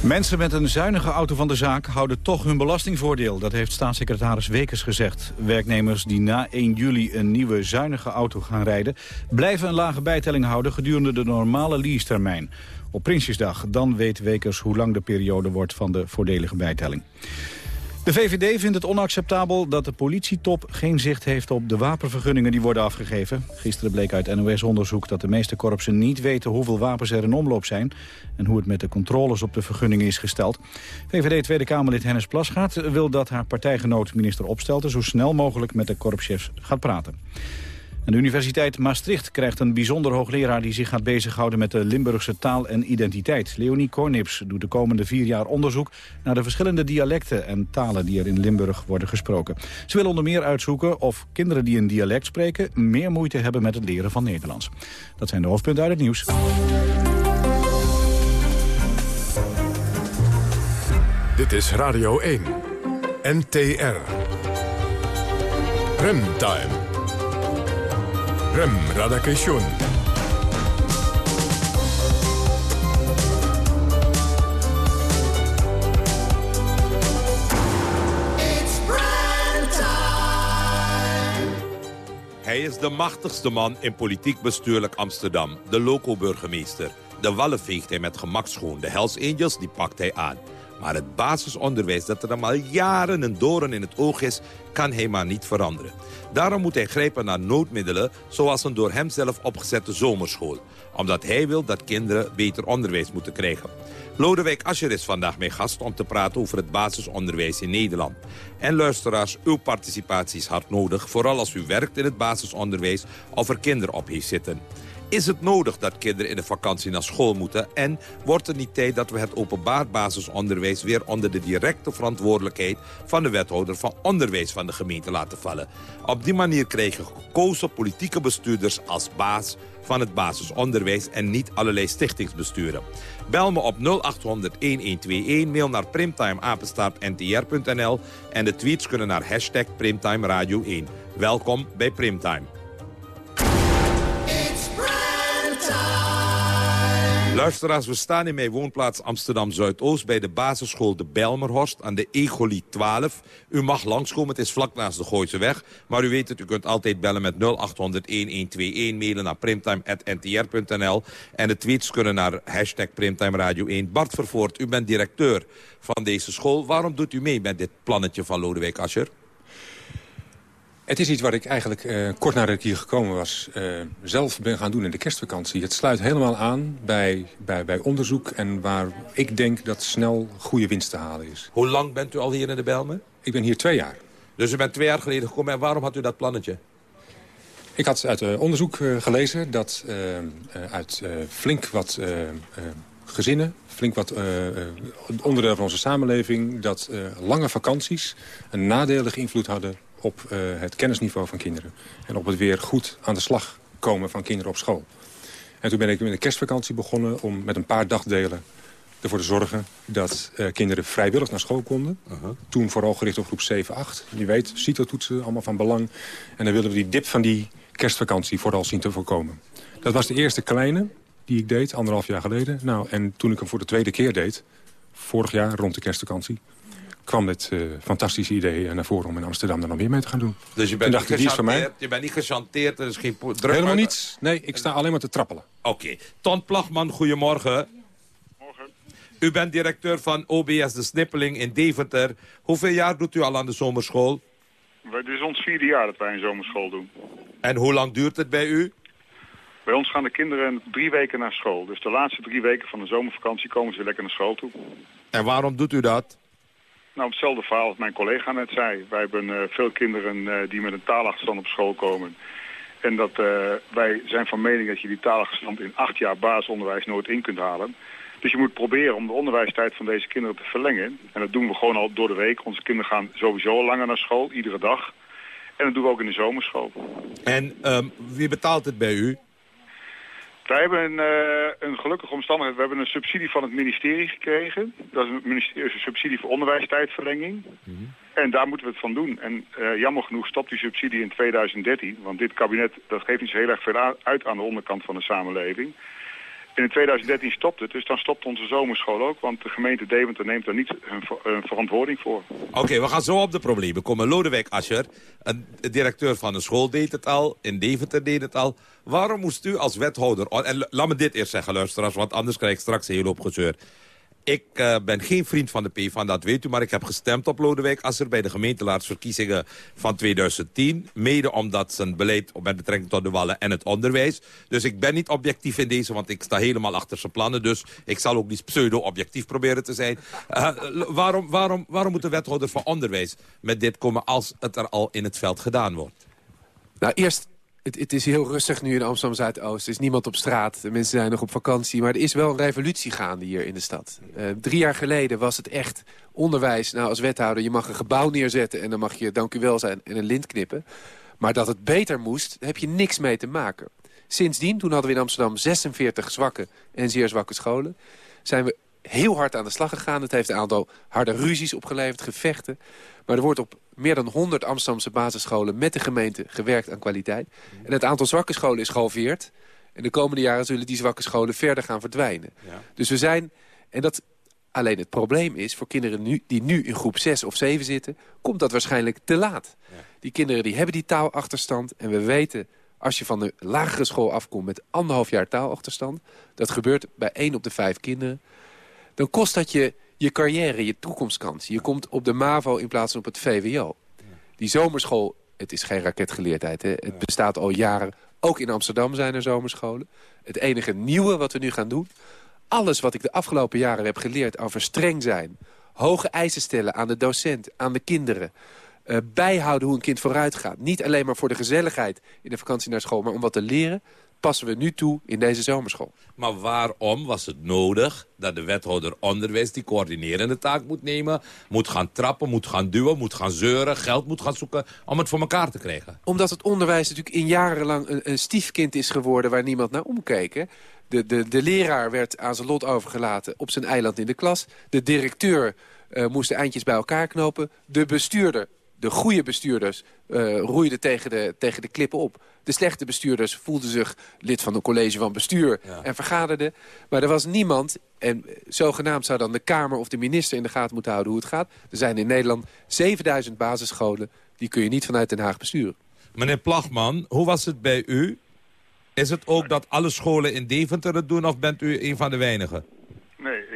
Mensen met een zuinige auto van de zaak houden toch hun belastingvoordeel. Dat heeft staatssecretaris Wekers gezegd. Werknemers die na 1 juli een nieuwe zuinige auto gaan rijden... blijven een lage bijtelling houden gedurende de normale leasetermijn. Op Prinsjesdag, dan weet Wekers hoe lang de periode wordt van de voordelige bijtelling. De VVD vindt het onacceptabel dat de politietop geen zicht heeft op de wapenvergunningen die worden afgegeven. Gisteren bleek uit NOS-onderzoek dat de meeste korpsen niet weten hoeveel wapens er in omloop zijn en hoe het met de controles op de vergunningen is gesteld. VVD Tweede Kamerlid Hennis Plasgaard wil dat haar partijgenoot minister Opstelten zo snel mogelijk met de korpschefs gaat praten. En de Universiteit Maastricht krijgt een bijzonder hoogleraar... die zich gaat bezighouden met de Limburgse taal en identiteit. Leonie Kornips doet de komende vier jaar onderzoek... naar de verschillende dialecten en talen die er in Limburg worden gesproken. Ze wil onder meer uitzoeken of kinderen die een dialect spreken... meer moeite hebben met het leren van Nederlands. Dat zijn de hoofdpunten uit het nieuws. Dit is Radio 1. NTR. Remtime. Rem Radakation. Hij is de machtigste man in politiek bestuurlijk Amsterdam. De loco-burgemeester. De wallen veegt hij met gemak schoon. De Hells Angels die pakt hij aan. Maar het basisonderwijs dat er al jaren een doorn in het oog is... kan hij maar niet veranderen. Daarom moet hij grijpen naar noodmiddelen... zoals een door hem zelf opgezette zomerschool. Omdat hij wil dat kinderen beter onderwijs moeten krijgen. Lodewijk Asscher is vandaag mijn gast om te praten over het basisonderwijs in Nederland. En luisteraars, uw participatie is hard nodig... vooral als u werkt in het basisonderwijs of er kinderen op heeft zitten. Is het nodig dat kinderen in de vakantie naar school moeten? En wordt het niet tijd dat we het openbaar basisonderwijs... weer onder de directe verantwoordelijkheid van de wethouder van onderwijs van de gemeente laten vallen? Op die manier krijgen gekozen politieke bestuurders als baas van het basisonderwijs... en niet allerlei stichtingsbesturen. Bel me op 0800-1121, mail naar primtimeapenstaartntr.nl... en de tweets kunnen naar hashtag Primtime Radio 1. Welkom bij Primtime. Luisteraars, we staan in mijn woonplaats Amsterdam-Zuidoost... bij de basisschool De Belmerhorst aan de Egoli 12. U mag langskomen, het is vlak naast de Gooise weg. Maar u weet het, u kunt altijd bellen met 0800-1121... mailen naar primtime.ntr.nl. En de tweets kunnen naar hashtag Primtime Radio 1. Bart Vervoort, u bent directeur van deze school. Waarom doet u mee met dit plannetje van Lodewijk Asscher? Het is iets wat ik eigenlijk uh, kort nadat ik hier gekomen was... Uh, zelf ben gaan doen in de kerstvakantie. Het sluit helemaal aan bij, bij, bij onderzoek... en waar ik denk dat snel goede winst te halen is. Hoe lang bent u al hier in de Belmen? Ik ben hier twee jaar. Dus u bent twee jaar geleden gekomen. En waarom had u dat plannetje? Ik had uit uh, onderzoek gelezen dat uit flink wat gezinnen... flink wat onderdeel van onze samenleving... dat lange vakanties een nadelige invloed hadden op uh, het kennisniveau van kinderen. En op het weer goed aan de slag komen van kinderen op school. En toen ben ik in de kerstvakantie begonnen om met een paar dagdelen ervoor te zorgen dat uh, kinderen vrijwillig naar school konden. Uh -huh. Toen vooral gericht op groep 7, 8. Je weet, CITO-toetsen, allemaal van belang. En dan wilden we die dip van die kerstvakantie vooral zien te voorkomen. Dat was de eerste kleine die ik deed, anderhalf jaar geleden. Nou, en toen ik hem voor de tweede keer deed, vorig jaar rond de kerstvakantie kwam dit uh, fantastische idee naar voren om in Amsterdam er nog meer mee te gaan doen. Dus je bent, niet, gechanteerd, je bent niet gechanteerd, er is geen druk Helemaal niets. Nee, ik sta alleen maar te trappelen. Oké. Okay. Ton Plagman, goedemorgen. Morgen. U bent directeur van OBS De Snippeling in Deventer. Hoeveel jaar doet u al aan de zomerschool? Het is ons vierde jaar dat wij een zomerschool doen. En hoe lang duurt het bij u? Bij ons gaan de kinderen drie weken naar school. Dus de laatste drie weken van de zomervakantie komen ze lekker naar school toe. En waarom doet u dat? Nou, hetzelfde verhaal als mijn collega net zei. Wij hebben uh, veel kinderen uh, die met een taalachterstand op school komen. En dat uh, wij zijn van mening dat je die taalachterstand in acht jaar basisonderwijs nooit in kunt halen. Dus je moet proberen om de onderwijstijd van deze kinderen te verlengen. En dat doen we gewoon al door de week. Onze kinderen gaan sowieso langer naar school, iedere dag. En dat doen we ook in de zomerschool. En um, wie betaalt het bij u? Wij hebben een, uh, een gelukkige omstandigheid. We hebben een subsidie van het ministerie gekregen. Dat is een, een subsidie voor onderwijstijdverlenging. Mm -hmm. En daar moeten we het van doen. En uh, jammer genoeg stopt die subsidie in 2013. Want dit kabinet dat geeft niet zo heel erg veel uit aan de onderkant van de samenleving. In 2013 stopt het, dus dan stopt onze zomerschool ook. Want de gemeente Deventer neemt daar niet een verantwoording voor. Oké, we gaan zo op de problemen komen. Lodewijk Asscher, een directeur van een school deed het al. In Deventer deed het al. Waarom moest u als wethouder... En laat me dit eerst zeggen, luisteraars, want anders krijg ik straks een hele hoop gezeur. Ik uh, ben geen vriend van de PvdA, dat weet u, maar ik heb gestemd op Lodewijk Asscher bij de gemeentelaadsverkiezingen van 2010. Mede omdat zijn beleid met betrekking tot de wallen en het onderwijs. Dus ik ben niet objectief in deze, want ik sta helemaal achter zijn plannen. Dus ik zal ook niet pseudo-objectief proberen te zijn. Uh, waarom, waarom, waarom moet de wethouder van onderwijs met dit komen als het er al in het veld gedaan wordt? Nou, eerst het, het, is heel rustig nu in Amsterdam Zuidoost. Er is niemand op straat. De mensen zijn nog op vakantie. Maar er is wel een revolutie gaande hier in de stad. Uh, drie jaar geleden was het echt onderwijs. Nou, als wethouder, je mag een gebouw neerzetten... en dan mag je dank u wel zijn en een lint knippen. Maar dat het beter moest, heb je niks mee te maken. Sindsdien, toen hadden we in Amsterdam 46 zwakke en zeer zwakke scholen... zijn we heel hard aan de slag gegaan. Het heeft een aantal harde ruzies opgeleverd, gevechten. Maar er wordt op meer dan 100 Amsterdamse basisscholen met de gemeente gewerkt aan kwaliteit. En het aantal zwakke scholen is gehalveerd. En de komende jaren zullen die zwakke scholen verder gaan verdwijnen. Ja. Dus we zijn... En dat alleen het probleem is, voor kinderen nu, die nu in groep 6 of 7 zitten... komt dat waarschijnlijk te laat. Ja. Die kinderen die hebben die taalachterstand. En we weten, als je van de lagere school afkomt met anderhalf jaar taalachterstand... dat gebeurt bij 1 op de 5 kinderen... dan kost dat je je carrière, je toekomstkans. Je komt op de MAVO in plaats van op het VWO. Die zomerschool, het is geen raketgeleerdheid. Hè? Het bestaat al jaren. Ook in Amsterdam zijn er zomerscholen. Het enige nieuwe wat we nu gaan doen... alles wat ik de afgelopen jaren heb geleerd over streng zijn... hoge eisen stellen aan de docent, aan de kinderen... Uh, bijhouden hoe een kind vooruit gaat. Niet alleen maar voor de gezelligheid in de vakantie naar school... maar om wat te leren passen we nu toe in deze zomerschool. Maar waarom was het nodig dat de wethouder onderwijs die coördinerende taak moet nemen... moet gaan trappen, moet gaan duwen, moet gaan zeuren, geld moet gaan zoeken... om het voor elkaar te krijgen? Omdat het onderwijs natuurlijk in jarenlang een, een stiefkind is geworden... waar niemand naar omkeek. De, de, de leraar werd aan zijn lot overgelaten op zijn eiland in de klas. De directeur uh, moest de eindjes bij elkaar knopen. De bestuurder De goede bestuurders uh, roeiden tegen de, tegen de klippen op. De slechte bestuurders voelden zich lid van een college van bestuur en vergaderden. Maar er was niemand, en zogenaamd zou dan de Kamer of de minister in de gaten moeten houden hoe het gaat. Er zijn in Nederland 7000 basisscholen, die kun je niet vanuit Den Haag besturen. Meneer Plagman, hoe was het bij u? Is het ook dat alle scholen in Deventer het doen of bent u een van de weinigen?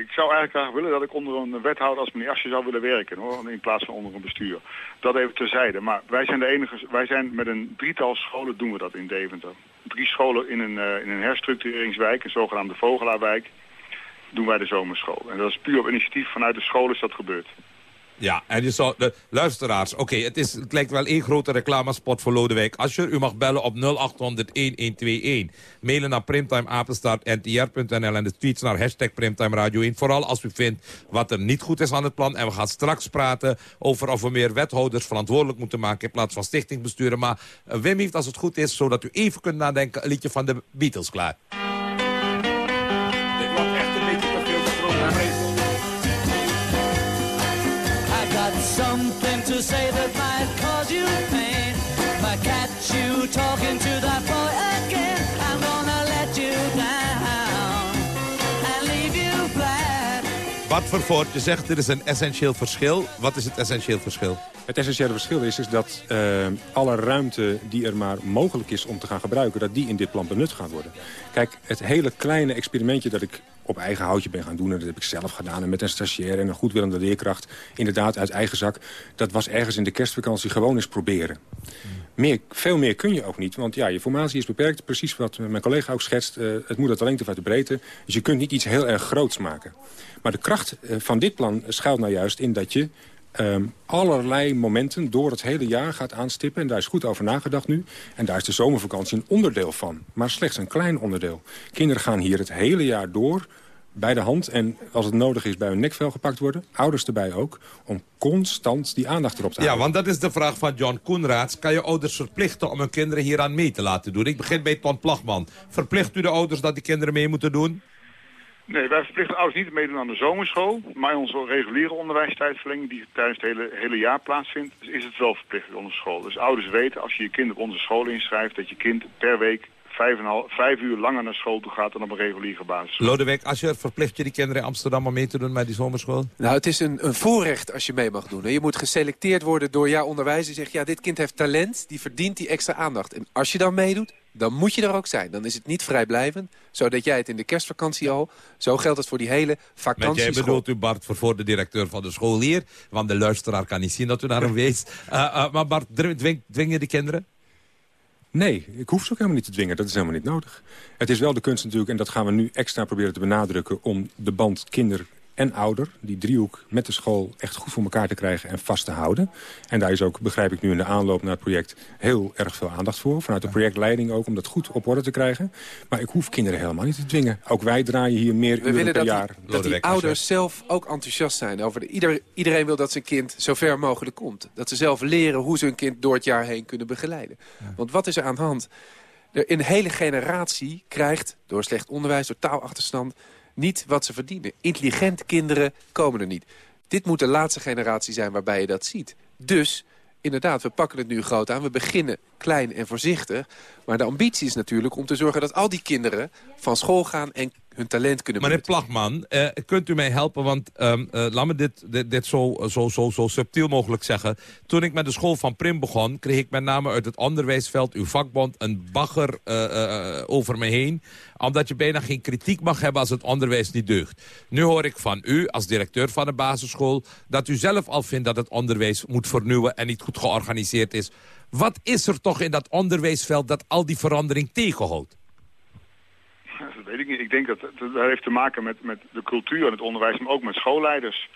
Ik zou eigenlijk graag willen dat ik onder een wethouder als meneer Asje zou willen werken, hoor, in plaats van onder een bestuur. Dat even terzijde. Maar wij zijn de enige, wij zijn met een drietal scholen doen we dat in Deventer. Drie scholen in een, uh, in een herstructureringswijk, een zogenaamde Vogelaarwijk, doen wij de zomerschool. En dat is puur op initiatief vanuit de school is dat gebeurd. Ja, en je zou, de luisteraars, oké, het het, het lijkt wel één grote reclamespot voor Lodewijk Asscher. U mag bellen op 0800-1121. Mailen naar primtimeapenstaartntr.nl en de tweets naar hashtag Primtime Radio 1. Vooral als u vindt wat er niet goed is aan het plan. En we gaan straks praten over of we meer wethouders verantwoordelijk moeten maken... in plaats van stichtingbesturen. Maar uh, Wim heeft, als het goed is, zodat u even kunt nadenken... een liedje van de Beatles klaar. Say je zegt er is een essentieel verschil. Wat is het essentieel verschil? Het essentiële verschil is, is dat uh, alle ruimte die er maar mogelijk is om te gaan gebruiken... dat die in dit plan benut gaat worden. Kijk, het hele kleine experimentje dat ik op eigen houtje ben gaan doen... en dat heb ik zelf gedaan en met een stagiair en een goedwillende leerkracht... inderdaad uit eigen zak, dat was ergens in de kerstvakantie gewoon eens proberen. Meer, veel meer kun je ook niet, want ja, je formatie is beperkt. Precies wat mijn collega ook schetst, uh, het moet uit de lengte of uit de breedte. Dus je kunt niet iets heel erg groots maken. Maar de kracht uh, van dit plan schuilt nou juist in dat je um, allerlei momenten door het hele jaar gaat aanstippen. En daar is goed over nagedacht nu. En daar is de zomervakantie een onderdeel van. Maar slechts een klein onderdeel. Kinderen gaan hier het hele jaar door bij de hand en als het nodig is bij hun nekvel gepakt worden. Ouders erbij ook, om constant die aandacht erop te houden. Ja, want dat is de vraag van John Koenraads. Kan je ouders verplichten om hun kinderen hieraan mee te laten doen? Ik begin bij Ton Plagman. Verplicht u de ouders dat die kinderen mee moeten doen? Nee, wij verplichten ouders niet meedoen aan de zomerschool. Maar in onze reguliere onderwijstijdverlenging, die tijdens het hele, hele jaar plaatsvindt, is het wel verplicht bij onze school. Dus ouders weten, als je je kind op onze school inschrijft, dat je kind per week vijf, en half, vijf uur langer naar school toe gaat dan op een reguliere basis. Lodewijk, als je verplicht je die kinderen in Amsterdam om mee te doen met die zomerschool? Nou, het is een, een voorrecht als je mee mag doen. Je moet geselecteerd worden door jouw onderwijzer die zegt, ja, dit kind heeft talent, die verdient die extra aandacht. En als je dan meedoet, dan moet je er ook zijn. Dan is het niet vrijblijvend, zodat jij het in de kerstvakantie al... zo geldt het voor die hele vakantie. Met jij bedoelt u Bart Vervoor, de directeur van de school hier... want de luisteraar kan niet zien dat u naar hem wees. Uh, uh, maar Bart, dwing, dwing je de kinderen? Nee, ik hoef ze ook helemaal niet te dwingen. Dat is helemaal niet nodig. Het is wel de kunst natuurlijk, en dat gaan we nu extra proberen te benadrukken... om de band kinder en ouder, die driehoek met de school echt goed voor elkaar te krijgen en vast te houden. En daar is ook, begrijp ik nu in de aanloop naar het project, heel erg veel aandacht voor. Vanuit de projectleiding ook, om dat goed op orde te krijgen. Maar ik hoef kinderen helemaal niet te dwingen. Ook wij draaien hier meer We uren per dat jaar. Die, dat die ouders zelf ook enthousiast zijn. Over de, ieder, iedereen wil dat zijn kind zo ver mogelijk komt. Dat ze zelf leren hoe ze hun kind door het jaar heen kunnen begeleiden. Want wat is er aan de hand? Een hele generatie krijgt, door slecht onderwijs, door taalachterstand niet wat ze verdienen. Intelligente kinderen komen er niet. Dit moet de laatste generatie zijn waarbij je dat ziet. Dus, inderdaad, we pakken het nu groot aan. We beginnen klein en voorzichtig. Maar de ambitie is natuurlijk om te zorgen dat al die kinderen van school gaan en hun talent kunnen Meneer Plagman, uh, kunt u mij helpen? Want um, uh, laat me dit, dit, dit zo, zo, zo, zo subtiel mogelijk zeggen. Toen ik met de school van Prim begon... kreeg ik met name uit het onderwijsveld, uw vakbond... een bagger uh, over me heen. Omdat je bijna geen kritiek mag hebben als het onderwijs niet deugt. Nu hoor ik van u, als directeur van de basisschool... dat u zelf al vindt dat het onderwijs moet vernieuwen... en niet goed georganiseerd is. Wat is er toch in dat onderwijsveld dat al die verandering tegenhoudt? Dat weet ik niet. Ik denk dat dat heeft te maken met, met de cultuur en het onderwijs, maar ook met schoolleiders.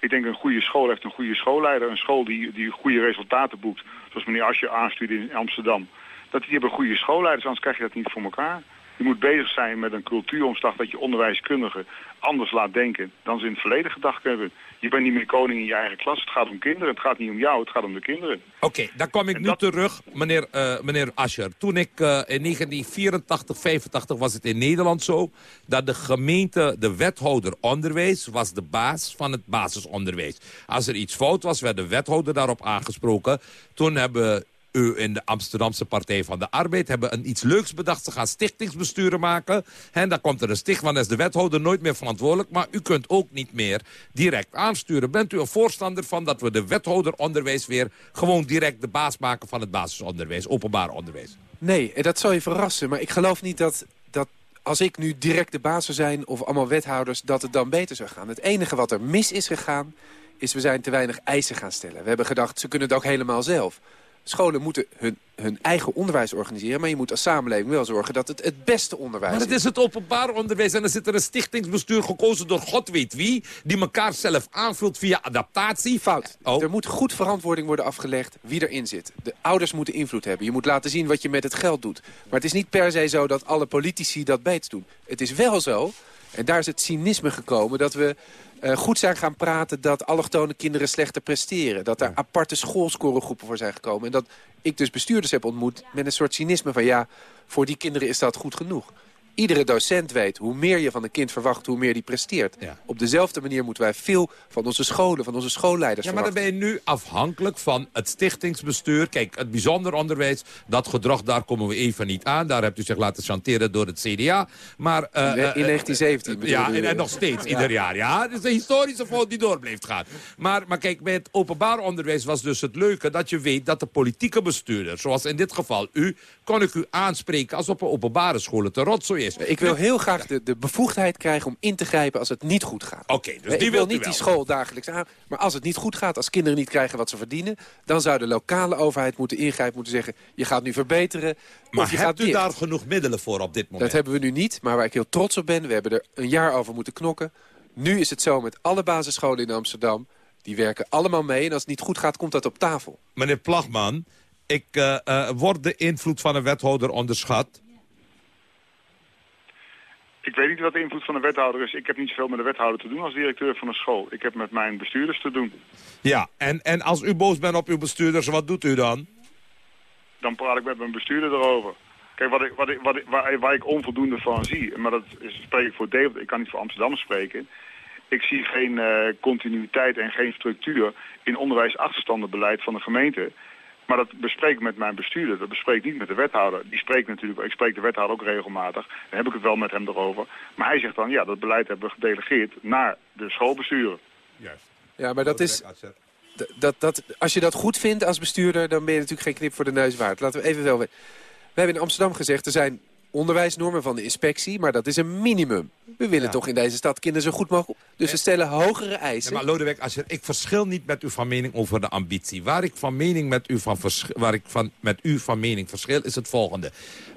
Ik denk een goede school heeft een goede schoolleider. Een school die, die goede resultaten boekt, zoals meneer Asje aanstuurde in Amsterdam. Dat die hebben goede schoolleiders, anders krijg je dat niet voor elkaar. Je moet bezig zijn met een cultuuromslag dat je onderwijskundigen anders laat denken dan ze in het verleden gedacht hebben. Je bent niet meer koning in je eigen klas. Het gaat om kinderen. Het gaat niet om jou. Het gaat om de kinderen. Oké, dan kom ik nu terug, meneer, eh, meneer Ascher. Toen ik eh, in 1984, 85 was het in Nederland zo... dat de gemeente, de wethouder onderwijs, was de baas van het basisonderwijs. Als er iets fout was, werd de wethouder daarop aangesproken. Toen hebben u in de Amsterdamse Partij van de Arbeid hebben een iets leuks bedacht. Ze gaan stichtingsbesturen maken. En dan komt er een sticht, want is de wethouder nooit meer verantwoordelijk. Maar u kunt ook niet meer direct aansturen. Bent u een voorstander van dat we de wethouder onderwijs weer... gewoon direct de baas maken van het basisonderwijs, openbaar onderwijs? Nee, en dat zal je verrassen. Maar ik geloof niet dat, dat als ik nu direct de baas zou zijn... of allemaal wethouders, dat het dan beter zou gaan. Het enige wat er mis is gegaan, is we zijn te weinig eisen gaan stellen. We hebben gedacht, ze kunnen het ook helemaal zelf. Scholen moeten hun, hun eigen onderwijs organiseren... maar je moet als samenleving wel zorgen dat het het beste onderwijs Maar het is het openbaar onderwijs en dan zit er een stichtingsbestuur gekozen door god weet wie... die elkaar zelf aanvult via adaptatie. Fout. Er moet goed verantwoording worden afgelegd wie erin zit. De ouders moeten invloed hebben. Je moet laten zien wat je met het geld doet. Maar het is niet per se zo dat alle politici dat beets doen. Het is wel zo, en daar is het cynisme gekomen... dat we uh, goed zijn gaan praten dat allochtone kinderen slechter presteren. Dat er aparte schoolscoregroepen voor zijn gekomen. En dat ik dus bestuurders heb ontmoet met een soort cynisme van... ja, voor die kinderen is dat goed genoeg iedere docent weet, hoe meer je van een kind verwacht, hoe meer die presteert. Op dezelfde manier moeten wij veel van onze scholen, van onze schoolleiders Ja, maar dan ben je nu afhankelijk van het stichtingsbestuur. Kijk, het bijzonder onderwijs, dat gedrag, daar komen we even niet aan. Daar hebt u zich laten chanteren door het CDA. Maar, uh, in, in 1917 uh, Ja, en, en, nog steeds, ieder jaar. Ja, het is een historische fout die door blijft gaan. Maar, maar kijk, bij het openbaar onderwijs was dus het leuke... dat je weet dat de politieke bestuurder, zoals in dit geval u... kon ik u aanspreken als op een openbare school te rotzooi ik wil heel graag de, de bevoegdheid krijgen om in te grijpen als het niet goed gaat. Oké, dus die ik wil niet die school dagelijks aan. Maar als het niet goed gaat, als kinderen niet krijgen wat ze verdienen... dan zou de lokale overheid moeten ingrijpen, moeten zeggen... je gaat nu verbeteren, maar je hebt gaat u daar genoeg middelen voor op dit moment? Dat hebben we nu niet, maar waar ik heel trots op ben... we hebben er een jaar over moeten knokken. Nu is het zo met alle basisscholen in Amsterdam... die werken allemaal mee en als het niet goed gaat, komt dat op tafel. Meneer Plagman, ik uh, uh, word de invloed van een wethouder onderschat... Ik weet niet wat de invloed van de wethouder is. Ik heb niet zoveel met de wethouder te doen als directeur van een school. Ik heb met mijn bestuurders te doen. Ja, en, en als u boos bent op uw bestuurders, wat doet u dan? Dan praat ik met mijn bestuurder erover. Kijk, wat ik, wat ik, wat ik, waar, waar, ik onvoldoende van zie, maar dat is, spreek ik voor Dave, ik kan niet voor Amsterdam spreken. Ik zie geen uh, continuïteit en geen structuur in onderwijsachterstandenbeleid van de gemeente. Maar dat bespreek ik met mijn bestuurder. Dat bespreek ik niet met de wethouder. Die spreekt natuurlijk, ik spreek de wethouder ook regelmatig. Dan heb ik het wel met hem erover. Maar hij zegt dan, ja, dat beleid hebben we gedelegeerd naar de schoolbesturen. Juist. Ja, maar dat is... Dat, dat, als je dat goed vindt als bestuurder, dan ben je natuurlijk geen knip voor de neus waard. Laten we even wel... We hebben in Amsterdam gezegd, er zijn onderwijsnormen van de inspectie, maar dat is een minimum. We willen toch in deze stad kinderen zo goed mogelijk... Dus we stellen hogere eisen. Ja, maar Lodewijk, als je, ik verschil niet met u van mening over de ambitie. Waar ik, van mening met u van waar ik van, met u van mening verschil, is het volgende.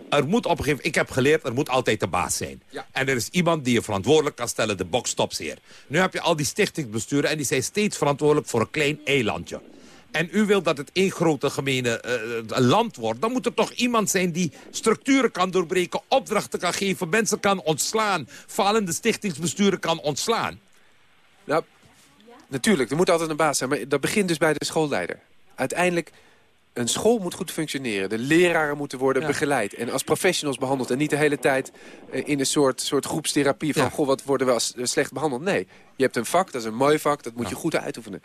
Er moet op een gegeven moment, ik heb geleerd, er moet altijd de baas zijn. Ja. En er is iemand die je verantwoordelijk kan stellen, de box stops hier. Nu heb je al die stichtingsbesturen en die zijn steeds verantwoordelijk voor een klein eilandje en u wilt dat het één grote gemene uh, land wordt... dan moet er toch iemand zijn die structuren kan doorbreken... opdrachten kan geven, mensen kan ontslaan... fallende stichtingsbesturen kan ontslaan. Nou, natuurlijk, er moet altijd een baas zijn. Maar dat begint dus bij de schoolleider. Uiteindelijk, een school moet goed functioneren. De leraren moeten worden ja. begeleid. En als professionals behandeld. En niet de hele tijd uh, in een soort, soort groepstherapie van... Ja. goh, wat worden we als, slecht behandeld? Nee, je hebt een vak, dat is een mooi vak. Dat moet ja. je goed uitoefenen.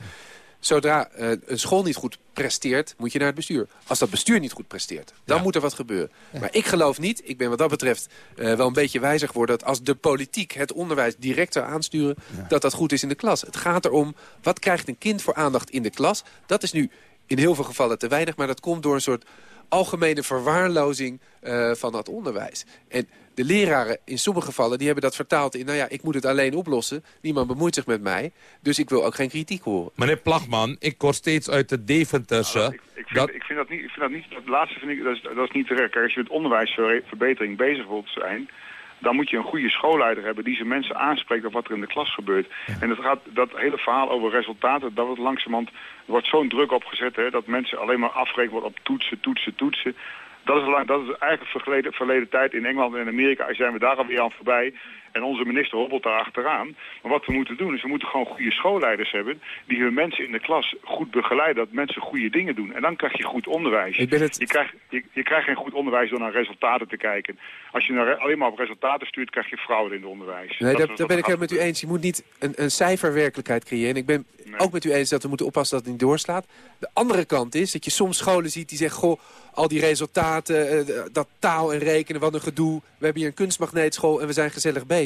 Zodra uh, een school niet goed presteert, moet je naar het bestuur. Als dat bestuur niet goed presteert, dan ja. moet er wat gebeuren. Ja. Maar ik geloof niet, ik ben wat dat betreft uh, wel een beetje wijzer geworden... dat als de politiek het onderwijs direct zou aansturen... Ja. dat dat goed is in de klas. Het gaat erom, wat krijgt een kind voor aandacht in de klas? Dat is nu in heel veel gevallen te weinig, maar dat komt door een soort algemene verwaarlozing uh, van dat onderwijs. En de leraren in sommige gevallen die hebben dat vertaald in... nou ja, ik moet het alleen oplossen, niemand bemoeit zich met mij... dus ik wil ook geen kritiek horen. Meneer Plagman, ik hoor steeds uit de Deventerse... Nou, ik, ik, vind, dat... ik, vind, dat niet, ik vind dat niet... Dat laatste vind ik, dat is, dat is niet terecht. Als je met onderwijsverbetering bezig wilt zijn dan moet je een goede schoolleider hebben die zijn mensen aanspreekt op wat er in de klas gebeurt. Ja. En dat, gaat, dat hele verhaal over resultaten, dat wordt langzamerhand, er wordt zo'n druk opgezet hè, dat mensen alleen maar afgerekend worden op toetsen, toetsen, toetsen. Dat is, dat is eigenlijk verleden, verleden tijd in Engeland en Amerika. Zijn we daar alweer aan voorbij. En onze minister hobbelt daar achteraan. Maar wat we moeten doen is we moeten gewoon goede schoolleiders hebben... die hun mensen in de klas goed begeleiden. Dat mensen goede dingen doen. En dan krijg je goed onderwijs. Ik ben het... je, krijgt, je, je krijgt geen goed onderwijs door naar resultaten te kijken. Als je naar, alleen maar op resultaten stuurt, krijg je fraude in het onderwijs. Nee, Dat ben ik het met u eens. Je moet niet een, een cijferwerkelijkheid creëren. Ik ben ook met u eens dat we moeten oppassen dat het niet doorslaat. De andere kant is dat je soms scholen ziet die zeggen... goh, al die resultaten, eh, dat taal en rekenen, wat een gedoe. We hebben hier een kunstmagneetschool en we zijn gezellig bezig.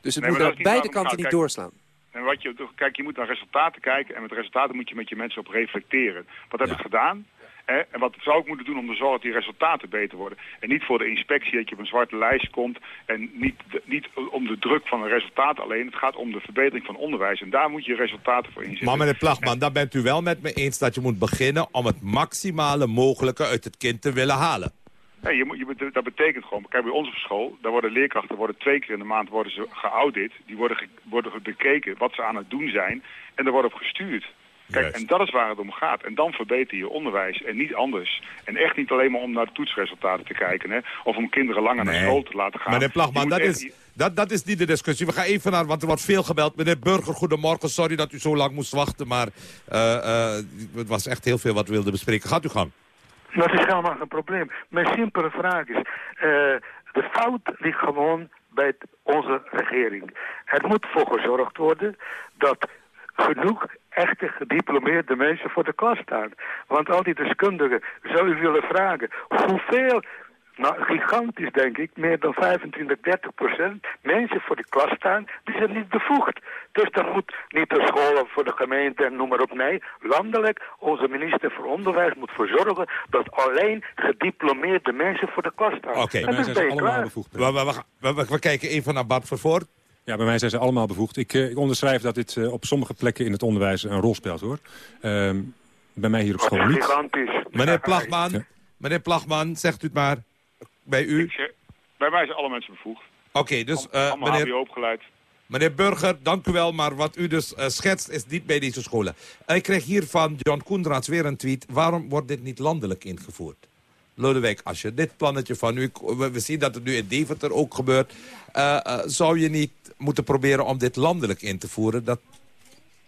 Dus het Nee, moet aan beide kanten niet doorslaan. En wat je, kijk, je moet naar resultaten kijken en met resultaten moet je met je mensen op reflecteren. Wat heb ik gedaan? Hè? En wat zou ik moeten doen om te zorgen dat die resultaten beter worden? En niet voor de inspectie dat je op een zwarte lijst komt en niet, niet om de druk van de resultaten alleen. Het gaat om de verbetering van onderwijs en daar moet je resultaten voor inzetten. Maar meneer Plagman, dan bent u wel met me eens dat je moet beginnen... om het maximale mogelijke uit het kind te willen halen. Nee, je moet, je, dat betekent gewoon, kijk bij ons op school, daar worden leerkrachten worden twee keer in de maand worden ze geaudit. Die worden, ge- worden bekeken wat ze aan het doen zijn en er wordt op gestuurd. Kijk, en dat is waar het om gaat. En dan verbeter je onderwijs en niet anders. En echt niet alleen maar om naar de toetsresultaten te kijken. Hè? Of om kinderen langer naar school te laten gaan. Meneer Plagman, dat echt- is, dat, dat is niet de discussie. We gaan even naar, want er wordt veel gebeld. Meneer Burger, goedemorgen. Sorry dat u zo lang moest wachten, maar eh, eh, het was echt heel veel wat we wilden bespreken. Gaat u gang. Dat is helemaal geen probleem. Mijn simpele vraag is, eh, de fout ligt gewoon bij onze regering. Er moet voor gezorgd worden dat genoeg echte gediplomeerde mensen voor de klas staan. Want al die deskundigen zou u willen vragen, hoeveel... Nou, gigantisch denk ik, meer dan 25, 30 procent mensen voor de klas staan, die zijn niet bevoegd. Dus dan moet niet de school of voor de gemeente en noem maar op. Nee, landelijk, onze minister voor Onderwijs moet voor zorgen dat alleen gediplomeerde mensen voor de klas staan. Oké, dan zijn ze allemaal klaar. bevoegd. We, we, we, we- we kijken even naar Bart Vervoort. Ja, bij mij zijn ze allemaal bevoegd. Ik, eh, ik onderschrijf dat dit eh, op sommige plekken in het onderwijs een rol speelt, hoor. Ehm, bij mij hier op school niet. Gigantisch. Meneer Plagman, meneer Plagman, zegt u het maar bij u. Bij mij zijn alle mensen bevoegd. Oké, dus eh, Allemaal meneer, HBO opgeleid. meneer Burger, dank u wel. Maar wat u dus eh, schetst is niet bij deze scholen. Ik kreeg hier van John Koenraads weer een tweet. Waarom wordt dit niet landelijk ingevoerd? Lodewijk Asscher, dit plannetje van u, we, zien dat het nu in Deventer ook gebeurt. Eh, eh, zou je niet moeten proberen om dit landelijk in te voeren? Dat,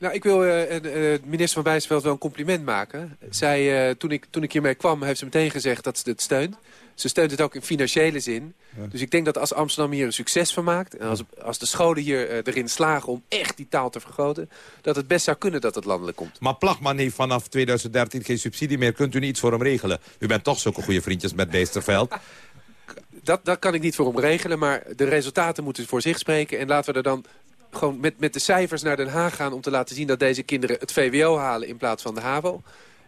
Nou, ik wil eh, eh, eh, minister van Bijsveld wel een compliment maken. Zij, toen, ik, toen ik hiermee kwam, heeft ze meteen gezegd dat ze het steunt. Ze steunt het ook in financiële zin. Dus ik denk dat als Amsterdam hier een succes van maakt... en als, als de scholen hier erin slagen om echt die taal te vergroten... dat het best zou kunnen dat het landelijk komt. maar Plagman heeft vanaf 2013 geen subsidie meer. Kunt u niet iets voor hem regelen? U bent toch zulke goede vriendjes met Beesterveld. Dat, dat kan ik niet voor hem regelen, maar de resultaten moeten voor zich spreken. En laten we er dan gewoon met, met de cijfers naar Den Haag gaan... om te laten zien dat deze kinderen het VWO halen in plaats van de HAVO.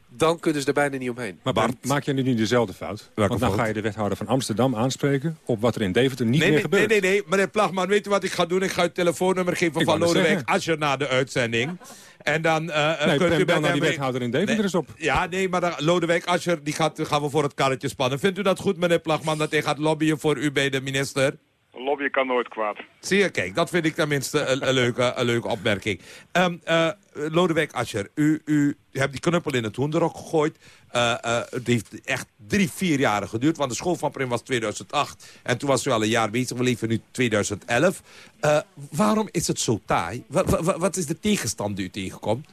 Dan kunnen ze er bijna niet omheen. Maar Bart, maak je nu niet dezelfde fout? Want dan fout? ga je de wethouder van Amsterdam aanspreken... op wat er in Deventer niet nee, meer nee, gebeurt. nee, nee, nee, meneer Plagman, weet u wat ik ga doen? Ik ga het telefoonnummer geven Ik van Lodewijk. Asscher na de uitzending. En dan Nee, kunt u hem die wethouder in Deventer eens op. Ja, nee, maar dan, Lodewijk Asscher die gaat, gaan we voor het karretje spannen. Vindt u dat goed, meneer Plagman, dat hij gaat lobbyen voor u bij de minister? Lobby kan nooit kwaad. Zie je, kijk, dat vind ik tenminste een, een, leuke, een leuke opmerking. Ehm, eh, Lodewijk Asscher, u, u hebt die knuppel in het hoenderok gegooid. Eh, eh, het heeft echt drie, vier jaar geduurd, want de school van Prim was 2008. En toen was u al een jaar bezig, we leven nu 2011. Eh, waarom is het zo taai? Wa- wa- wa- wat is de tegenstand die u tegenkomt?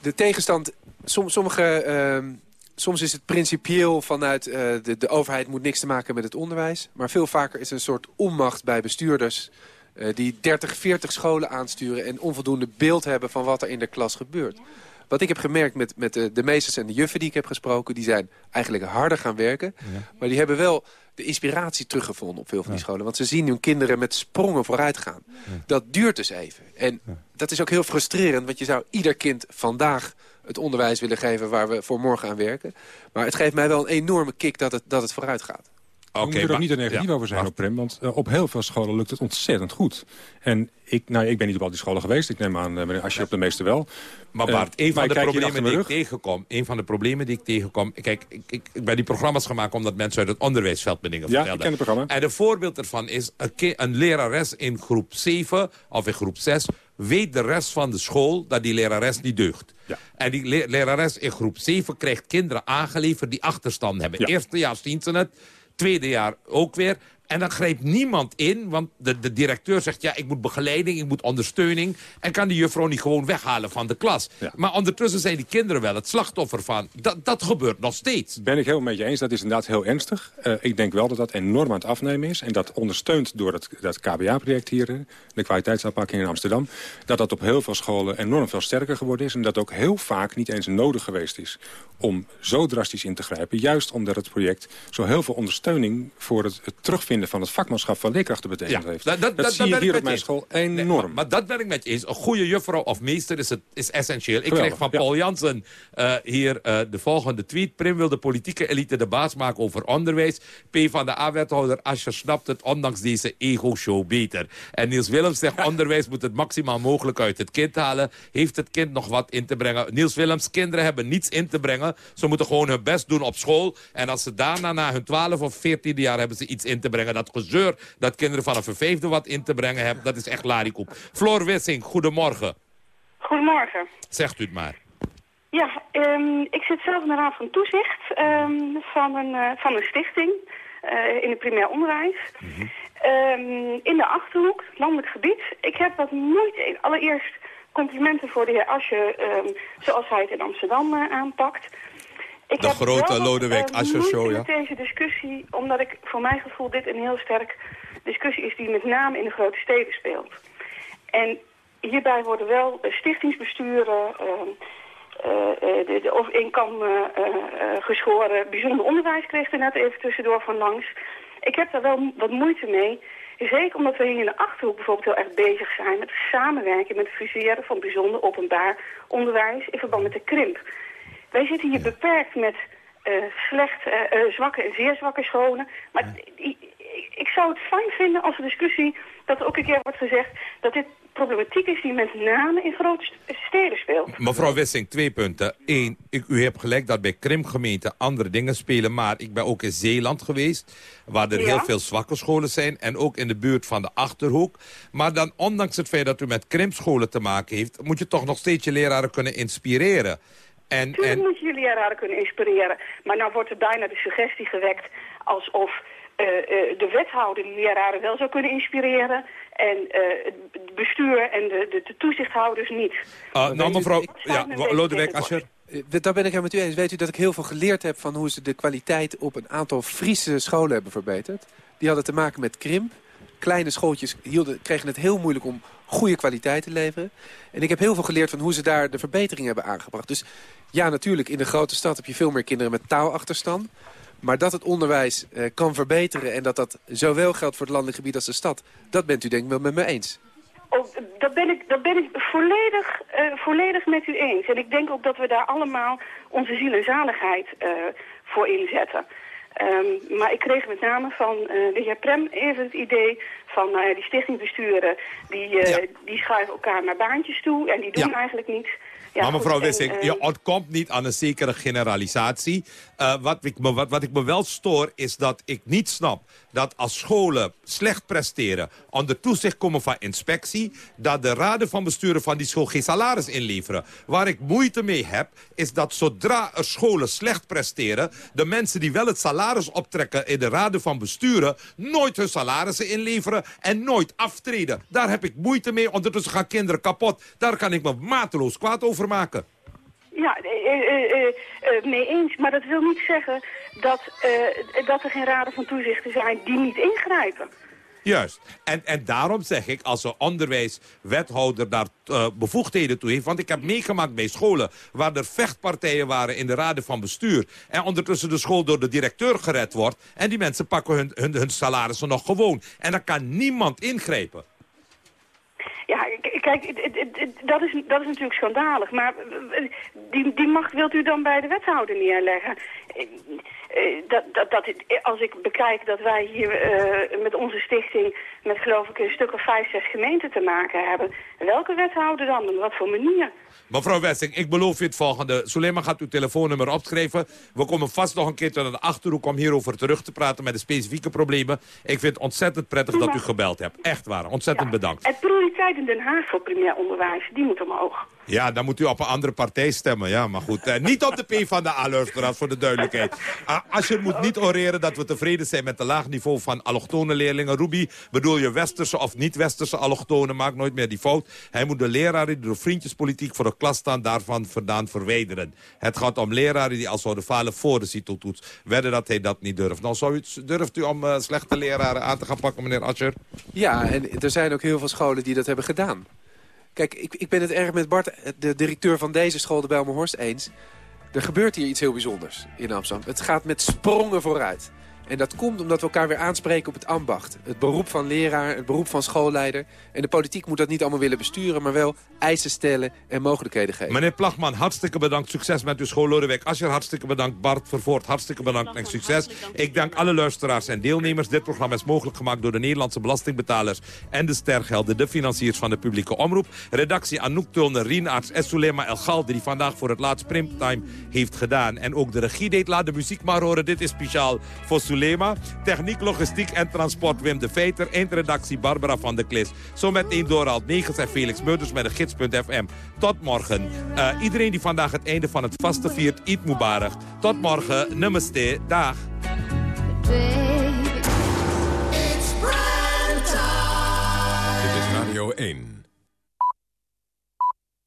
De tegenstand, som, sommige, ehm, soms is het principieel vanuit eh, de, de overheid moet niks te maken met het onderwijs. Maar veel vaker is er een soort onmacht bij bestuurders... eh, die 30, 40 scholen aansturen en onvoldoende beeld hebben van wat er in de klas gebeurt. Wat ik heb gemerkt met, met de, de meesters en de juffen die ik heb gesproken... die zijn eigenlijk harder gaan werken. Maar die hebben wel de inspiratie teruggevonden op veel van die scholen. Want ze zien hun kinderen met sprongen vooruit gaan. Dat duurt dus even. En dat is ook heel frustrerend. Want je zou ieder kind vandaag het onderwijs willen geven... waar we voor morgen aan werken. Maar het geeft mij wel een enorme kick dat het, dat het vooruit gaat. We moeten er ook niet te negatief over zijn op Prem. Want eh, op heel veel scholen lukt het ontzettend goed. En ik, nou, ik ben niet op al die scholen geweest. Ik neem aan, uh, meneer Asje op de meeste wel. Maar Eh, Bart, een van, maar de problemen die ik tegenkom... een van de problemen die ik tegenkom... Kijk, ik, ik, ik ben die programma's gemaakt omdat mensen uit het onderwijsveld me dingen Ja, ik vertelden. ken het programma. En een voorbeeld ervan is een, een lerares in groep 7 of in groep 6 weet de rest van de school dat die lerares niet deugt. En die le- lerares in groep 7 krijgt kinderen aangeleverd die achterstand hebben. Eerste jaar zien ze het, tweede jaar ook weer. En dan grijpt niemand in, want de, de directeur zegt... ja, ik moet begeleiding, ik moet ondersteuning... en kan die juffrouw niet gewoon weghalen van de klas. Maar ondertussen zijn die kinderen wel het slachtoffer van. Dat, dat gebeurt nog steeds. Ben ik heel met je eens. Dat is inderdaad heel ernstig. Eh, ik denk wel dat dat enorm aan het afnemen is. En dat ondersteund door het, dat KBA-project hier, eh, de kwaliteitsaanpakking in Amsterdam... dat dat op heel veel scholen enorm veel sterker geworden is. En dat ook heel vaak niet eens nodig geweest is om zo drastisch in te grijpen. Juist omdat het project zo heel veel ondersteuning... voor het, het terugvinden van het vakmanschap van leerkrachten betekend heeft. dat, dat, dat, zie je hier op mijn school enorm. maar, maar dat ben ik met je eens. Een goede juffrouw of meester is, het, is essentieel. Ik Geweldig, kreeg van ja. Paul Jansen eh, hier eh, de volgende tweet. Prim wil de politieke elite de baas maken over onderwijs. P van de A-wethouder Ascher snapt het ondanks deze ego-show beter. En Niels Willems zegt onderwijs moet het maximaal mogelijk uit het kind halen. Heeft het kind nog wat in te brengen? Niels Willems, kinderen hebben niets in te brengen. Ze moeten gewoon hun best doen op school. En als ze daarna na hun 12 of 14 jaar hebben ze iets in te brengen. Dat gezeur dat kinderen vanaf een vijfde wat in te brengen hebben, dat is echt larikoep. Floor Wissing, goedemorgen. Goedemorgen. Zegt u het maar. Ja, ehm, ik zit zelf in de Raad van Toezicht ehm, van, een, eh, van een stichting eh, in het primair onderwijs. Ehm, in de Achterhoek, landelijk gebied. Ik heb wat moeite... Allereerst complimenten voor de heer Asje, zoals hij het in Amsterdam eh, aanpakt. Ik De heb grote Lodewijk eh, Asscher show, ja. met deze discussie, omdat ik voor mijn gevoel dit een heel sterk discussie is die met name in de grote steden speelt. En hierbij worden wel eh, stichtingsbesturen ehm, eh, de, de, of in kan geschoren bijzonder onderwijs kreeg er net even tussendoor van langs. Ik heb daar wel wat moeite mee. Zeker omdat we hier in de Achterhoek bijvoorbeeld heel erg bezig zijn met samenwerken met het fuseren van bijzonder openbaar onderwijs in verband met de krimp. Wij zitten hier beperkt met eh, slecht, eh, eh, zwakke en zeer zwakke scholen. Maar ik zou het fijn vinden als de discussie, dat er ook een keer wordt gezegd, dat dit problematiek is die met name in grote st- steden speelt. Mevrouw Wissing, twee punten. Eén, ik, u hebt gelijk dat bij Krimgemeenten andere dingen spelen. Maar ik ben ook in Zeeland geweest, waar er Ja. heel veel zwakke scholen zijn. En ook in de buurt van de Achterhoek. Maar dan, ondanks het feit dat u met krimpscholen te maken heeft... moet je toch nog steeds je leraren kunnen inspireren. En, Tuurlijk en, moet je je leraren kunnen inspireren. Maar nou wordt er bijna de suggestie gewekt alsof eh, eh, de wethouder die leraren wel zou kunnen inspireren... en eh, het bestuur en de, de, de toezichthouders niet. Ah, nou, mevrouw ja, Lodewijk. Asscher. Daar ben ik helemaal met u eens. Weet u dat ik heel veel geleerd heb van hoe ze de kwaliteit op een aantal Friese scholen hebben verbeterd? Die hadden te maken met krimp. Kleine schooltjes hielden, kregen het heel moeilijk om goede kwaliteit te leveren. En ik heb heel veel geleerd van hoe ze daar de verbetering hebben aangebracht. Dus ja, natuurlijk, in de grote stad heb je veel meer kinderen met taalachterstand. Maar dat het onderwijs eh, kan verbeteren en dat dat zowel geldt voor het landelijk gebied als de stad... dat bent u denk ik wel met me eens. Oh, dat ben ik, dat ben ik volledig, eh, volledig met u eens. En ik denk ook dat we daar allemaal onze ziel en zaligheid eh, voor inzetten. Ehm, maar ik kreeg met name van eh, de heer Prem even het idee van nou die stichtingbesturen... Die, eh, die schuiven elkaar naar baantjes toe en die doen Ja. eigenlijk niets. Ja, maar mevrouw Wissing, eh, je ontkomt niet aan een zekere generalisatie. Eh, wat, ik me, wat, wat ik me wel stoor is dat ik niet snap dat als scholen slecht presteren... onder toezicht komen van inspectie... dat de raden van besturen van die school geen salaris inleveren. Waar ik moeite mee heb, is dat zodra er scholen slecht presteren... de mensen die wel het salaris optrekken in de raden van besturen... nooit hun salarissen inleveren en nooit aftreden. Daar heb ik moeite mee. Ondertussen gaan kinderen kapot. Daar kan ik me mateloos kwaad over maken. Ja, eh, eh, eh, mee eens. Maar dat wil niet zeggen dat, dat er geen raden van toezichten zijn die niet ingrijpen. Juist. En, en daarom zeg ik, als een onderwijswethouder daar bevoegdheden toe heeft... want ik heb meegemaakt bij scholen waar er vechtpartijen waren in de raden van bestuur... en ondertussen de school door de directeur gered wordt... en die mensen pakken hun, hun, hun salarissen nog gewoon. En dan kan niemand ingrijpen. Kijk, dat is, dat is natuurlijk schandalig. Maar eh, die, die macht wilt u dan bij de wethouder neerleggen. Eh, eh, dat, dat, dat, als ik bekijk dat wij hier eh, met onze stichting... met geloof ik een stuk of vijf, zes gemeenten te maken hebben... welke wethouder dan? En wat voor manier? Mevrouw Wessing, ik beloof je het volgende. Suleiman gaat uw telefoonnummer opschrijven. We komen vast nog een keer naar de Achterhoek om hierover terug te praten met de specifieke problemen. Ik vind het ontzettend prettig dat u gebeld hebt. Echt waar, ontzettend bedankt. Het prioriteit in Den Haag voor primair onderwijs, die moet omhoog. Ja, dan moet u op een andere partij stemmen. Ja, maar goed. Eh, niet op de P van de A-luisteraars, voor de duidelijkheid. Uh, Asscher moet niet oreren dat we tevreden zijn met het laag niveau van allochtone leerlingen. Ruby, bedoel je westerse of niet-westerse allochtonen? Maak nooit meer die fout. Hij moet de leraren die door vriendjespolitiek voor de klas staan daarvan vandaan verwijderen. Het gaat om leraren die al zouden falen voor de CITO-toets. Wedden dat hij dat niet durft. Nou, zou u, durft u om eh, slechte leraren aan te gaan pakken, meneer Asscher? Ja, en er zijn ook heel veel scholen die dat hebben gedaan. Kijk, ik, ik ben het erg met Bart, de directeur van deze school, de Bijlmerhorst, eens. Er gebeurt hier iets heel bijzonders in Amsterdam. Het gaat met sprongen vooruit. En dat komt omdat we elkaar weer aanspreken op het ambacht. Het beroep van leraar, het beroep van schoolleider. En de politiek moet dat niet allemaal willen besturen... maar wel eisen stellen en mogelijkheden geven. Meneer Plagman, hartstikke bedankt. Succes met uw school Lodewijk Asscher. Hartstikke bedankt. Bart Vervoort, hartstikke bedankt en succes. Ik dank alle luisteraars en deelnemers. Dit programma is mogelijk gemaakt door de Nederlandse belastingbetalers... en de stergelden, de financiers van de publieke omroep. Redactie Anouk Tulner, Rienarts en Sulema El Galdi... die vandaag voor het laatst primetime heeft gedaan. En ook de regie deed. Laat de muziek maar horen. Dit is speciaal voor Sulema. Techniek, logistiek en transport Wim de Veter. Eindredactie Barbara van der Klis. Zometeen Dorald Negens en Felix Meurders met de gids.fm. Tot morgen. Eh, iedereen die vandaag het einde van het vaste viert, Eid Mubarak. Tot morgen. Namaste. Dag. Dit is Radio 1.